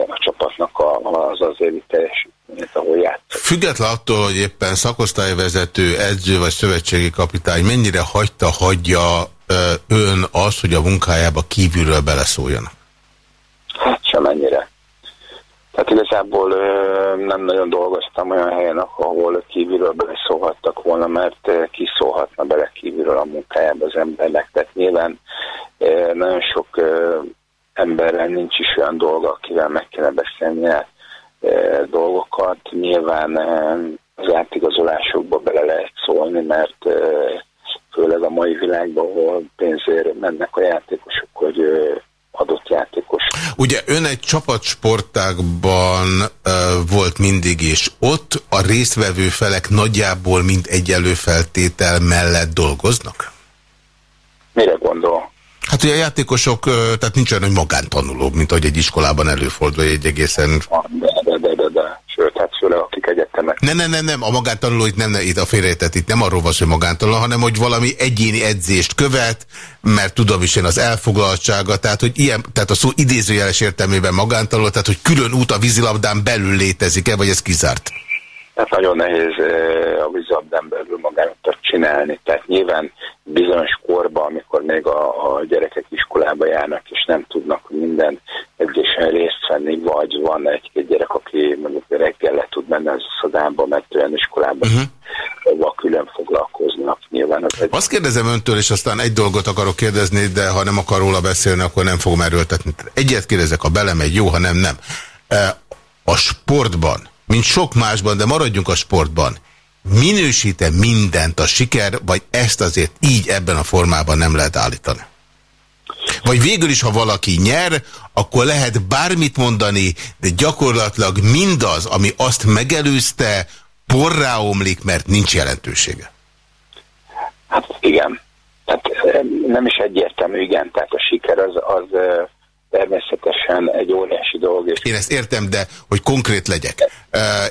a csapatnak a, az az évi teljesítményét, ahol játszott. Független attól, hogy éppen szakosztályvezető, edző vagy szövetségi kapitány mennyire hagyta, hagyja ön azt, hogy a munkájába kívülről beleszóljanak? Hát semennyire. Tehát igazából nem nagyon dolgoztam olyan helyen, ahol kívülről beleszólhattak volna, mert kiszólhatna bele kívülről a munkájába az embernek. Tehát nyilván nagyon sok emberrel nincs is olyan dolga, akivel meg kéne beszélnie dolgokat. Nyilván az átigazolásokba bele lehet szólni, mert főleg a mai világban, ahol pénzért mennek a játékosok, hogy adott játékos. Ugye ön egy csapatsportákban uh, volt mindig, és ott a résztvevő felek nagyjából mind egy előfeltétel mellett dolgoznak? Mire gondol? Hát ugye a játékosok, tehát nincs olyan, hogy magántanulók, mint ahogy egy iskolában előfordul, egy egészen... De, de. Sőt, hát főleg akik egyetemek. Nem, nem, nem, nem, a magántanuló itt nem, itt a félrejtett, itt nem arról van, hogy magántanuló, hanem hogy valami egyéni edzést követ, mert tudom is én az elfoglaltsága, tehát hogy ilyen, tehát a szó idézőjeles értelmében magántanuló, tehát hogy külön út a vízilabdán belül létezik-e, vagy ez kizárt? Tehát nagyon nehéz a vízilabdán belül magánutat csinálni, tehát nyilván bizonyos korban, amikor még a, a gyerekek iskolába járnak, és nem tudnak minden edzésen részt venni, vagy van egy-két gyerek, aki mondjuk reggel le tud menni az szadába, mert olyan iskolában uh -huh. külön foglalkoznak. Nyilván az egy... Azt kérdezem öntől, és aztán egy dolgot akarok kérdezni, de ha nem akar róla beszélni, akkor nem fogom erőltetni. Egyet kérdezek, ha belemegy, jó, ha nem, nem. A sportban, mint sok másban, de maradjunk a sportban, minősíte mindent a siker, vagy ezt azért így ebben a formában nem lehet állítani? Vagy végül is, ha valaki nyer, akkor lehet bármit mondani, de gyakorlatilag mindaz, ami azt megelőzte, porrá omlik, mert nincs jelentősége. Hát igen. Tehát nem is egyértelmű, igen. Tehát a siker az, az természetesen egy óriási dolog. És Én ezt értem, de hogy konkrét legyek.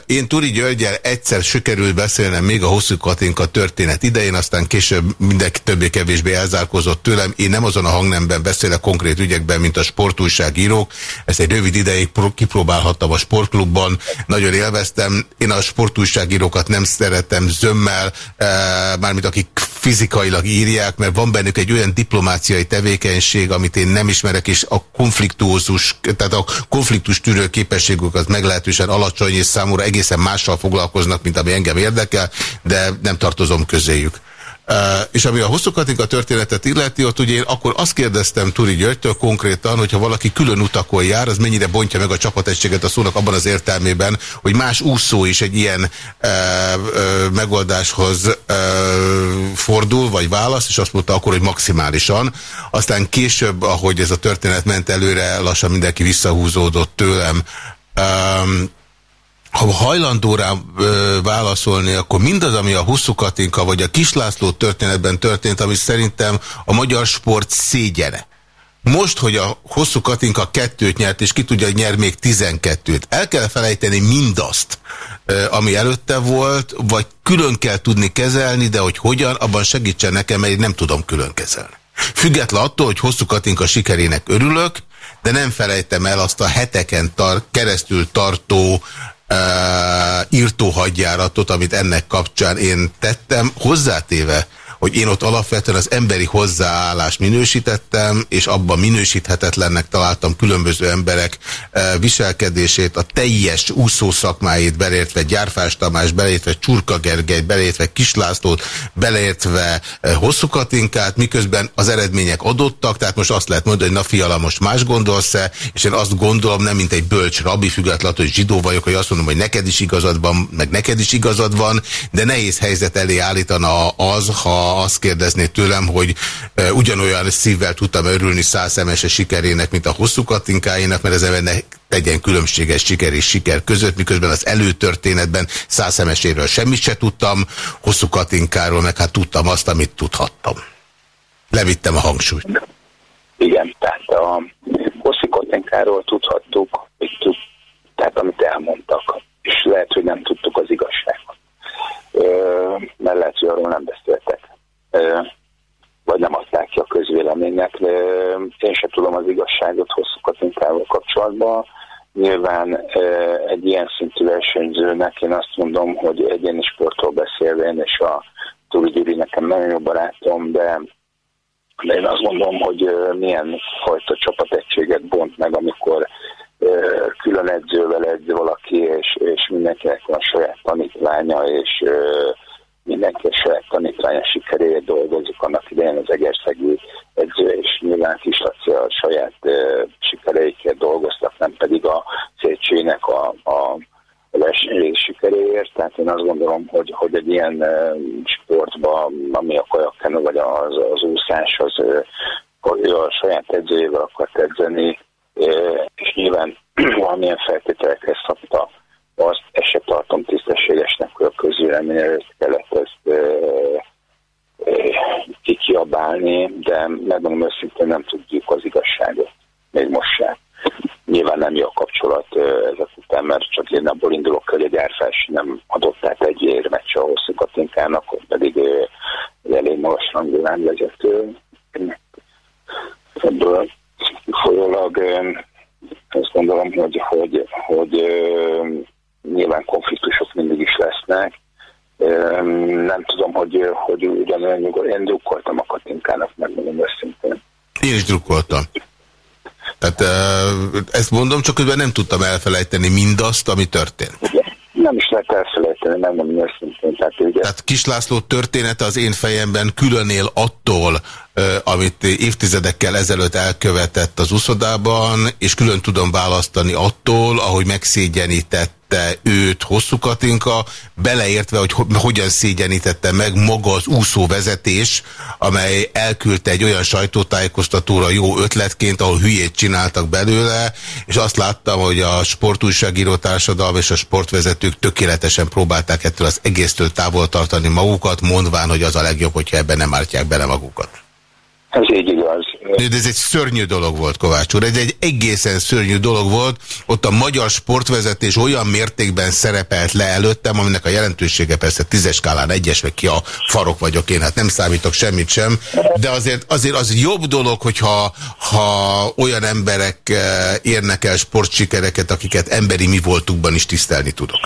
Én Turi Györgyel egyszer sikerült beszélnem még a hosszú Katinka történet idején, aztán később mindenki többé-kevésbé elzárkozott tőlem. Én nem azon a hangnemben beszélek konkrét ügyekben, mint a sportújságírók. Ezt egy rövid ideig kipróbálhattam a sportklubban, nagyon élveztem. Én a sportújságírókat nem szeretem zömmel, mármint akik fizikailag írják, mert van bennük egy olyan diplomáciai tevékenység, amit én nem ismerek, és a konfliktózus, tehát a konfliktus tűrő képességük az meglehetősen alacsony, és számúra egészen mással foglalkoznak, mint ami engem érdekel, de nem tartozom közéjük. És ami a hosszú Katinka történetet illeti, ott ugye én akkor azt kérdeztem Turi Györgytől konkrétan, hogyha valaki külön utakon jár, az mennyire bontja meg a csapategységet a szónak abban az értelmében, hogy más úszó is egy ilyen uh, uh, megoldáshoz uh, fordul, vagy válasz, és azt mondta akkor, hogy maximálisan. Aztán később, ahogy ez a történet ment előre, lassan mindenki visszahúzódott tőlem. Um, ha hajlandó rá ö, válaszolni, akkor mindaz, ami a Husszú Katinka vagy a Kislászló történetben történt, ami szerintem a magyar sport szégyene. Most, hogy a Hosszú Katinka kettőt nyert, és ki tudja, hogy nyer még tizenkettőt, el kell felejteni mindazt, ami előtte volt, vagy külön kell tudni kezelni, de hogy hogyan, abban segítsen nekem, mert én nem tudom külön kezelni. Független attól, hogy Hosszú Katinka sikerének örülök, de nem felejtem el azt a heteken tar keresztül tartó uh, írtóhagyjáratot, amit ennek kapcsán én tettem, hozzátéve, hogy én ott alapvetően az emberi hozzáállást minősítettem, és abban minősíthetetlennek találtam különböző emberek viselkedését, a teljes úszószakmáit beleértve Gyárfás Tamás, beleértve Csurka Gergely, beleértve Kislászlót, beleértve Hosszú Katinkát, miközben az eredmények adottak, tehát most azt lehet mondani, hogy na fiala, most más gondolsz-e, és én azt gondolom, nem mint egy bölcs rabbi, függetlenül, hogy zsidó vagyok, hogy azt mondom, hogy neked is igazad van, meg neked is igazad van, de nehéz helyzet elé állítana az, ha azt kérdezné tőlem, hogy ugyanolyan szívvel tudtam örülni száz emese sikerének, mint a hosszú katinkáinak, mert ez ennek tegyen különbséges siker és siker között, miközben az előtörténetben száz emeséről semmit se tudtam, hosszú katinkáról meg hát tudtam azt, amit tudhattam. Levittem a hangsúlyt. Igen, tehát a hosszú katinkáról tudhattuk, tud, tehát amit elmondtak, és lehet, hogy nem tudtuk az igazságot. Mert lehet, hogy arról nem beszéltek vagy nem adták ki a közvéleménynek. Én sem tudom az igazságot hosszú Katinkával kapcsolatban. Nyilván egy ilyen szintű versenyzőnek én azt mondom, hogy egyéni sportról beszélvén, és a Turi Gyuri nekem nagyon jó barátom, de, de én azt mondom, hogy milyen fajta csapategységet bont meg, amikor külön edzővel edz valaki, és, és mindenkinek van saját tanítványa, és mindenki a saját tanítványa sikeréért dolgozik, annak idején az Egerszegi edző és nyilván Kislaci a saját uh, sikereikért dolgoztak, nem pedig a Szécsének a, a verseny sikeréért. Tehát én azt gondolom, hogy, hogy egy ilyen uh, sportban, ami a kajakkenő vagy az, az úszás, az uh, a saját edzőjével akart edzeni, és nyilván *clears throat* valamilyen feltételekhez szabta ezt se tartom tisztességesnek, hogy a közvélemény előtt kellett ezt kikiabálni, de megmondom őszintén nem tudjuk az igazságot, még most sem. Nyilván nem jó a kapcsolat ezek után, mert csak én abból indulok, hogy egy árfás nem adott át egy érmet se a hosszú Katinkának, pedig egy elég magas rangú vezető. Ebből folyólag azt gondolom, hogy, hogy, hogy nyilván konfliktusok mindig is lesznek. Nem tudom, hogy, hogy ugyanolyan nyugodt. Én drukkoltam a Katinkának, megmondom őszintén. Én is drukkoltam. Tehát ezt mondom, csak közben nem tudtam elfelejteni mindazt, ami történt. Igen. Nem is lehet elfelejteni, nem mondom őszintén. Tehát, ugye... Tehát Kislászló története az én fejemben külön él attól, amit évtizedekkel ezelőtt elkövetett az uszodában, és külön tudom választani attól, ahogy megszégyenített szégyenítette őt hosszú Katinka, beleértve, hogy hogyan szégyenítette meg maga az úszóvezetés, amely elküldte egy olyan sajtótájékoztatóra jó ötletként, ahol hülyét csináltak belőle, és azt láttam, hogy a sportújságíró társadalom és a sportvezetők tökéletesen próbálták ettől az egésztől távol tartani magukat, mondván, hogy az a legjobb, hogyha ebben nem ártják bele magukat. Ez így igaz. De ez egy szörnyű dolog volt, Kovács úr. Ez egy egészen szörnyű dolog volt. Ott a magyar sportvezetés olyan mértékben szerepelt le előttem, aminek a jelentősége persze tízes skálán egyes, vagy ki a farok vagyok én, hát nem számítok semmit sem. De azért, azért az jobb dolog, hogyha ha olyan emberek eh, érnek el sportsikereket, akiket emberi mi voltukban is tisztelni tudok.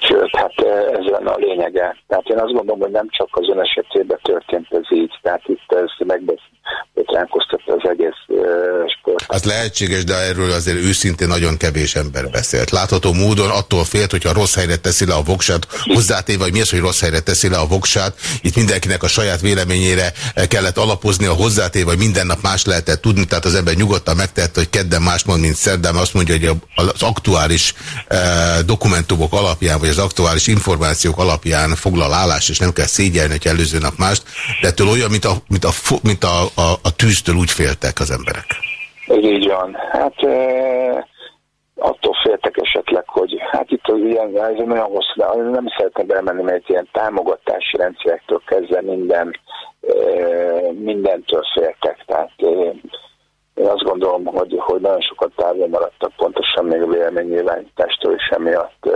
Sőt, hát eh, ez lenne a lényege. Tehát én azt gondolom, hogy nem csak az ön esetében történt ez így, tehát itt ez megbotránkoztatta az egész sport. Az lehetséges, de erről azért őszintén nagyon kevés ember beszélt. Látható módon attól félt, hogyha rossz helyre teszi le a voksát, hozzátéve, vagy mi az, hogy rossz helyre teszi le a voksát, itt mindenkinek a saját véleményére kellett alapozni a hozzátéve, vagy minden nap más lehetett tudni, tehát az ember nyugodtan megtehette, hogy kedden más mond, mint szerdán, azt mondja, hogy az aktuális dokumentumok alapján, vagy az aktuális információk alapján foglal állás, és nem kell szégyelni, hogy előző nap mást, de ettől olyan, mint a, mint a, mint a, a, a tűztől úgy féltek az emberek. Ez így van. Hát e, attól féltek esetleg, hogy hát itt az ilyen, ez nagyon hosszú, de nem szeretném bemenni, mert ilyen támogatási rendszerektől kezdve minden, e, mindentől féltek. Tehát e, én azt gondolom, hogy, hogy nagyon sokat távol maradtak pontosan még a véleménynyilvánítástól, és emiatt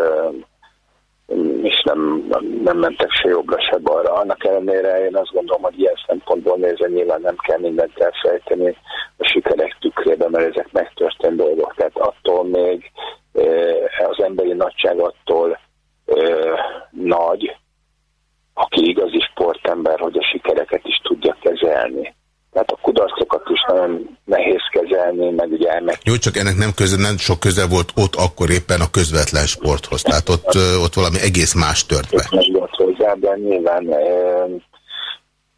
és nem, nem mentek se jobbra, se balra. Annak ellenére én azt gondolom, hogy ilyen szempontból nézve nyilván nem kell mindent elfelejteni a sikerek tükrében, mert ezek megtörtént dolgok. Tehát attól még az emberi nagyság attól nagy, aki igazi sportember, hogy a sikereket is tudja kezelni. Tehát a kudarcokat is nagyon nehéz kezelni, meg ugye meg... Jó, csak ennek nem, köze, nem sok köze volt ott akkor éppen a közvetlen sporthoz. Tehát ott, ott valami egész más tört be. Ott hozzá, de nyilván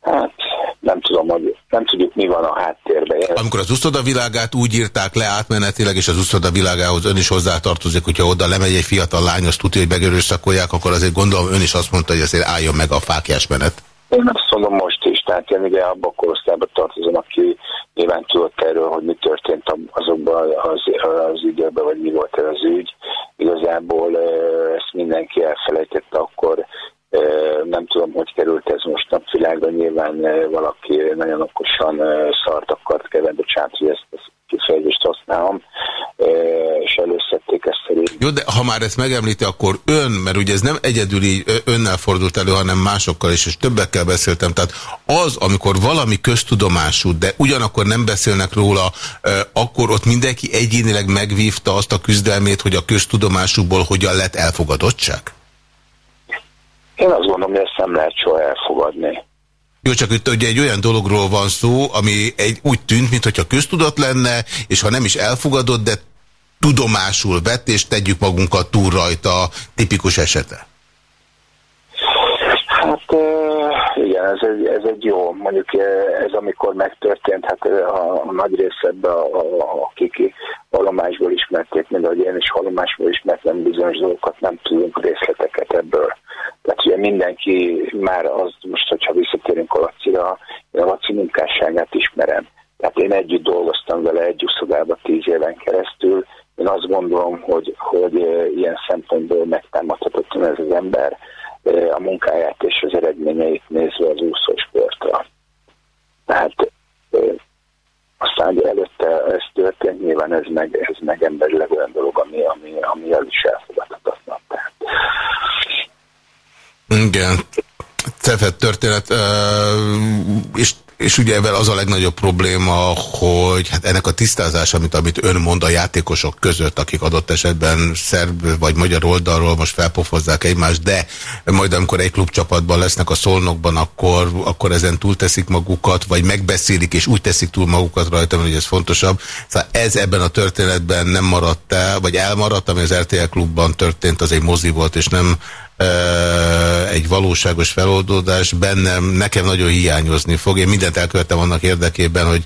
hát nem tudom, hogy nem tudjuk, mi van a háttérben. Amikor az uszoda világát úgy írták le átmenetileg, és az uszoda világához ön is hozzátartozik, hogyha oda lemegy egy fiatal lány, azt tudja, hogy megerőszakolják, akkor azért gondolom ön is azt mondta, hogy azért álljon meg a fákjás menet. Én azt mondom most is, tehát én ugye abban a korosztályba tartozom, aki nyilván tudott erről, hogy mi történt azokban az, az időben, vagy mi volt ez az ügy. Igazából ezt mindenki elfelejtette akkor, nem tudom, hogy került ez most napvilágra, nyilván valaki nagyon okosan szart akart keverni, bocsánat, hogy ezt kifejezést használom, és előszedték ezt a Jó, de ha már ezt megemlíti, akkor ön, mert ugye ez nem egyedüli önnel fordult elő, hanem másokkal is, és többekkel beszéltem, tehát az, amikor valami köztudomású, de ugyanakkor nem beszélnek róla, akkor ott mindenki egyénileg megvívta azt a küzdelmét, hogy a köztudomásúból hogyan lett elfogadottság? Én azt gondolom, hogy ezt nem lehet soha elfogadni. Jó, csak itt ugye egy olyan dologról van szó, ami egy, úgy tűnt, mintha köztudat lenne, és ha nem is elfogadott, de tudomásul vett, és tegyük magunkat túl rajta tipikus esete. Hát igen, ez egy, ez egy jó, mondjuk ez amikor megtörtént, hát a, a nagy része ebbe, a, a, akik valomásból ismerték, mint ahogy én is valomásból ismertem bizonyos dolgokat, nem tudunk részleteket ebből tehát ugye mindenki már az, most hogyha visszatérünk a Lacira, a Laci munkásságát ismerem. Tehát én együtt dolgoztam vele egy úszodában tíz éven keresztül. Én azt gondolom, hogy, hogy ilyen szempontból megtámadhatatlan ez az ember a munkáját és az eredményeit nézve az úszósportra. Tehát aztán hogy előtte ez történt, nyilván ez meg, ez meg emberileg olyan dolog, ami, ami, ami az is elfogadhatatlan. Tehát igen. Cefet történet, és és ugye ebben az a legnagyobb probléma, hogy hát ennek a tisztázása, amit, amit ön mond a játékosok között, akik adott esetben szerb vagy magyar oldalról most felpofozzák egymást, de majd amikor egy klubcsapatban lesznek a szolnokban, akkor, akkor ezen túlteszik magukat, vagy megbeszélik, és úgy teszik túl magukat rajta, hogy ez fontosabb. Szóval ez ebben a történetben nem maradt el, vagy elmaradt, ami az RTL klubban történt, az egy mozi volt, és nem egy valóságos feloldódás bennem nekem nagyon hiányozni fog. Én mindent elkövettem annak érdekében, hogy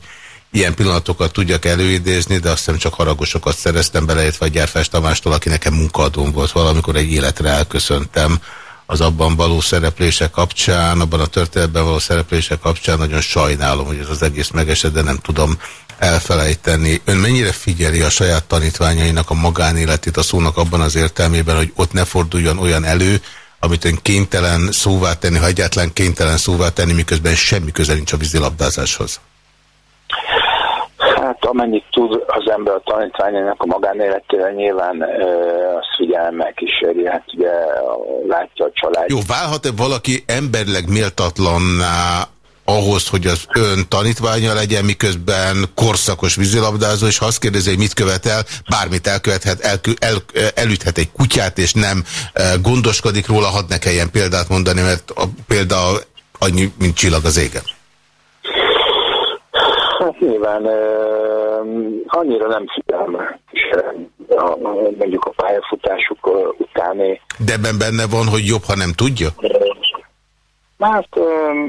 ilyen pillanatokat tudjak előidézni, de azt hiszem csak haragosokat szereztem beleértve a Gyárfás Tamástól, aki nekem munkaadón volt valamikor egy életre elköszöntem az abban való szereplése kapcsán, abban a történetben való szereplése kapcsán nagyon sajnálom, hogy ez az egész megesett, de nem tudom elfelejteni. Ön mennyire figyeli a saját tanítványainak a magánéletét a szónak abban az értelmében, hogy ott ne forduljon olyan elő, amit ön kénytelen szóvá tenni, ha egyáltalán kénytelen szóvá tenni, miközben semmi köze nincs a vízilabdázáshoz? Hát amennyit tud ember a tanítványának a magánéletére nyilván ö, azt figyelemmel kíséri, hát ugye látja a család. Jó, válhat-e valaki emberleg méltatlanná ahhoz, hogy az ön tanítványa legyen, miközben korszakos vízilabdázó, és ha azt kérdezi, hogy mit követel, bármit elkövethet, el, el, elüthet egy kutyát, és nem gondoskodik róla, hadd ne kelljen példát mondani, mert a példa annyi, mint csillag az égen. Hát nyilván annyira nem figyelme mondjuk a pályafutásuk utáni. De ebben benne van, hogy jobb, ha nem tudja? Hát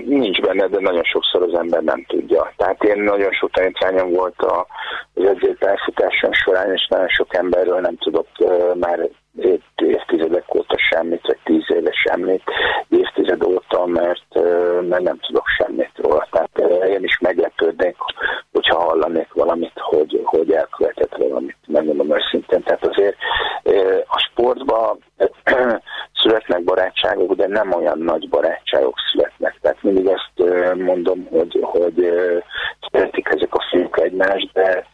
nincs benne, de nagyon sokszor az ember nem tudja. Tehát én nagyon sok tanítványom volt az edzőpályafutásom során, és nagyon sok emberről nem tudok már évtizedek óta semmit, vagy tíz éve semmit, évtized óta, mert, mert nem tudok semmit róla. Tehát én is meglepődnék, hogyha hallanék valamit, hogy, hogy elkövetett valamit, megmondom őszintén. Tehát azért a sportban *clears throat* születnek barátságok, de nem olyan nagy barátságok születnek. Tehát mindig azt mondom, hogy, hogy szeretik ezek a fiúk egymást, de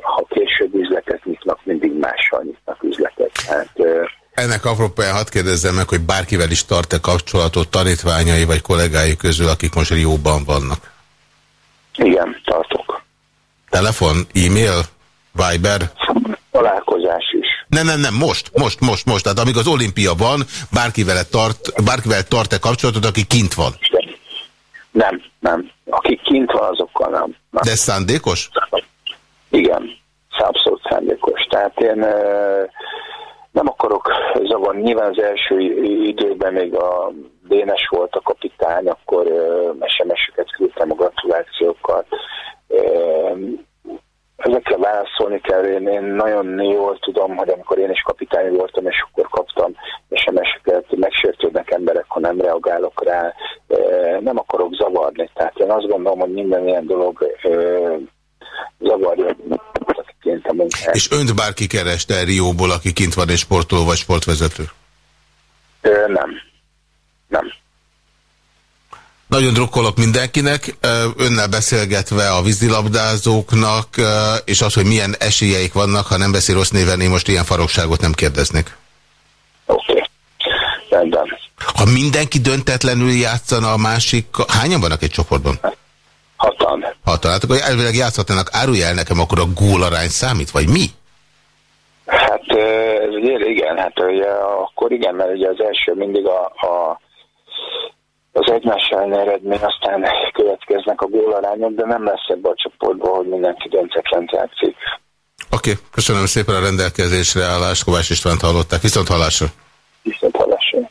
ha később üzletet nyitnak, mindig mással nyitnak üzletet. Hát, ennek apropóján hadd kérdezzem meg, hogy bárkivel is tart-e kapcsolatot tanítványai vagy kollégái közül, akik most Rióban vannak? Igen, tartok. Telefon, e-mail, Viber? Találkozás is. Nem, nem, nem, most, most, most, most. Tehát amíg az olimpia van, bárkivel tart, bárkivel tart-e kapcsolatot, aki kint van? Nem, nem. Aki kint van, azokkal nem. nem. De ez szándékos? Szándékos. Tehát én nem akarok zavarni. Nyilván az első időben még a Dénes volt a kapitány, akkor SMS-eket küldtem a gratulációkat. Ezekre válaszolni kell. Én, én nagyon jól tudom, hogy amikor én is kapitány voltam, és akkor kaptam SMS-eket, megsértődnek emberek, ha nem reagálok rá. Nem akarok zavarni. Tehát én azt gondolom, hogy minden ilyen dolog zavarja a munkát. És önt bárki kereste Rióból, aki kint van és sportoló vagy sportvezető? Ö, nem. Nem. Nagyon drukkolok mindenkinek, önnel beszélgetve a vízilabdázóknak, és az, hogy milyen esélyeik vannak, ha nem beszél rossz néven, én most ilyen farokságot nem kérdeznék. Oké, okay. rendben. Ha mindenki döntetlenül játszana a másik, hányan vannak egy csoportban? Hatan. Hatan. Hát akkor elvileg játszhatnának, árulja el nekem, akkor a gólarány számít, vagy mi? Hát ez ugye, igen, hát ugye, akkor igen, mert ugye az első mindig a, a az egymás ellen eredmény, aztán következnek a gólarányok, de nem lesz ebbe a csoportba, hogy mindenki döntetlen játszik. Oké, okay. köszönöm szépen a rendelkezésre állást, Kovács Istvánt hallották. Viszont hallásra! Viszont hallásra!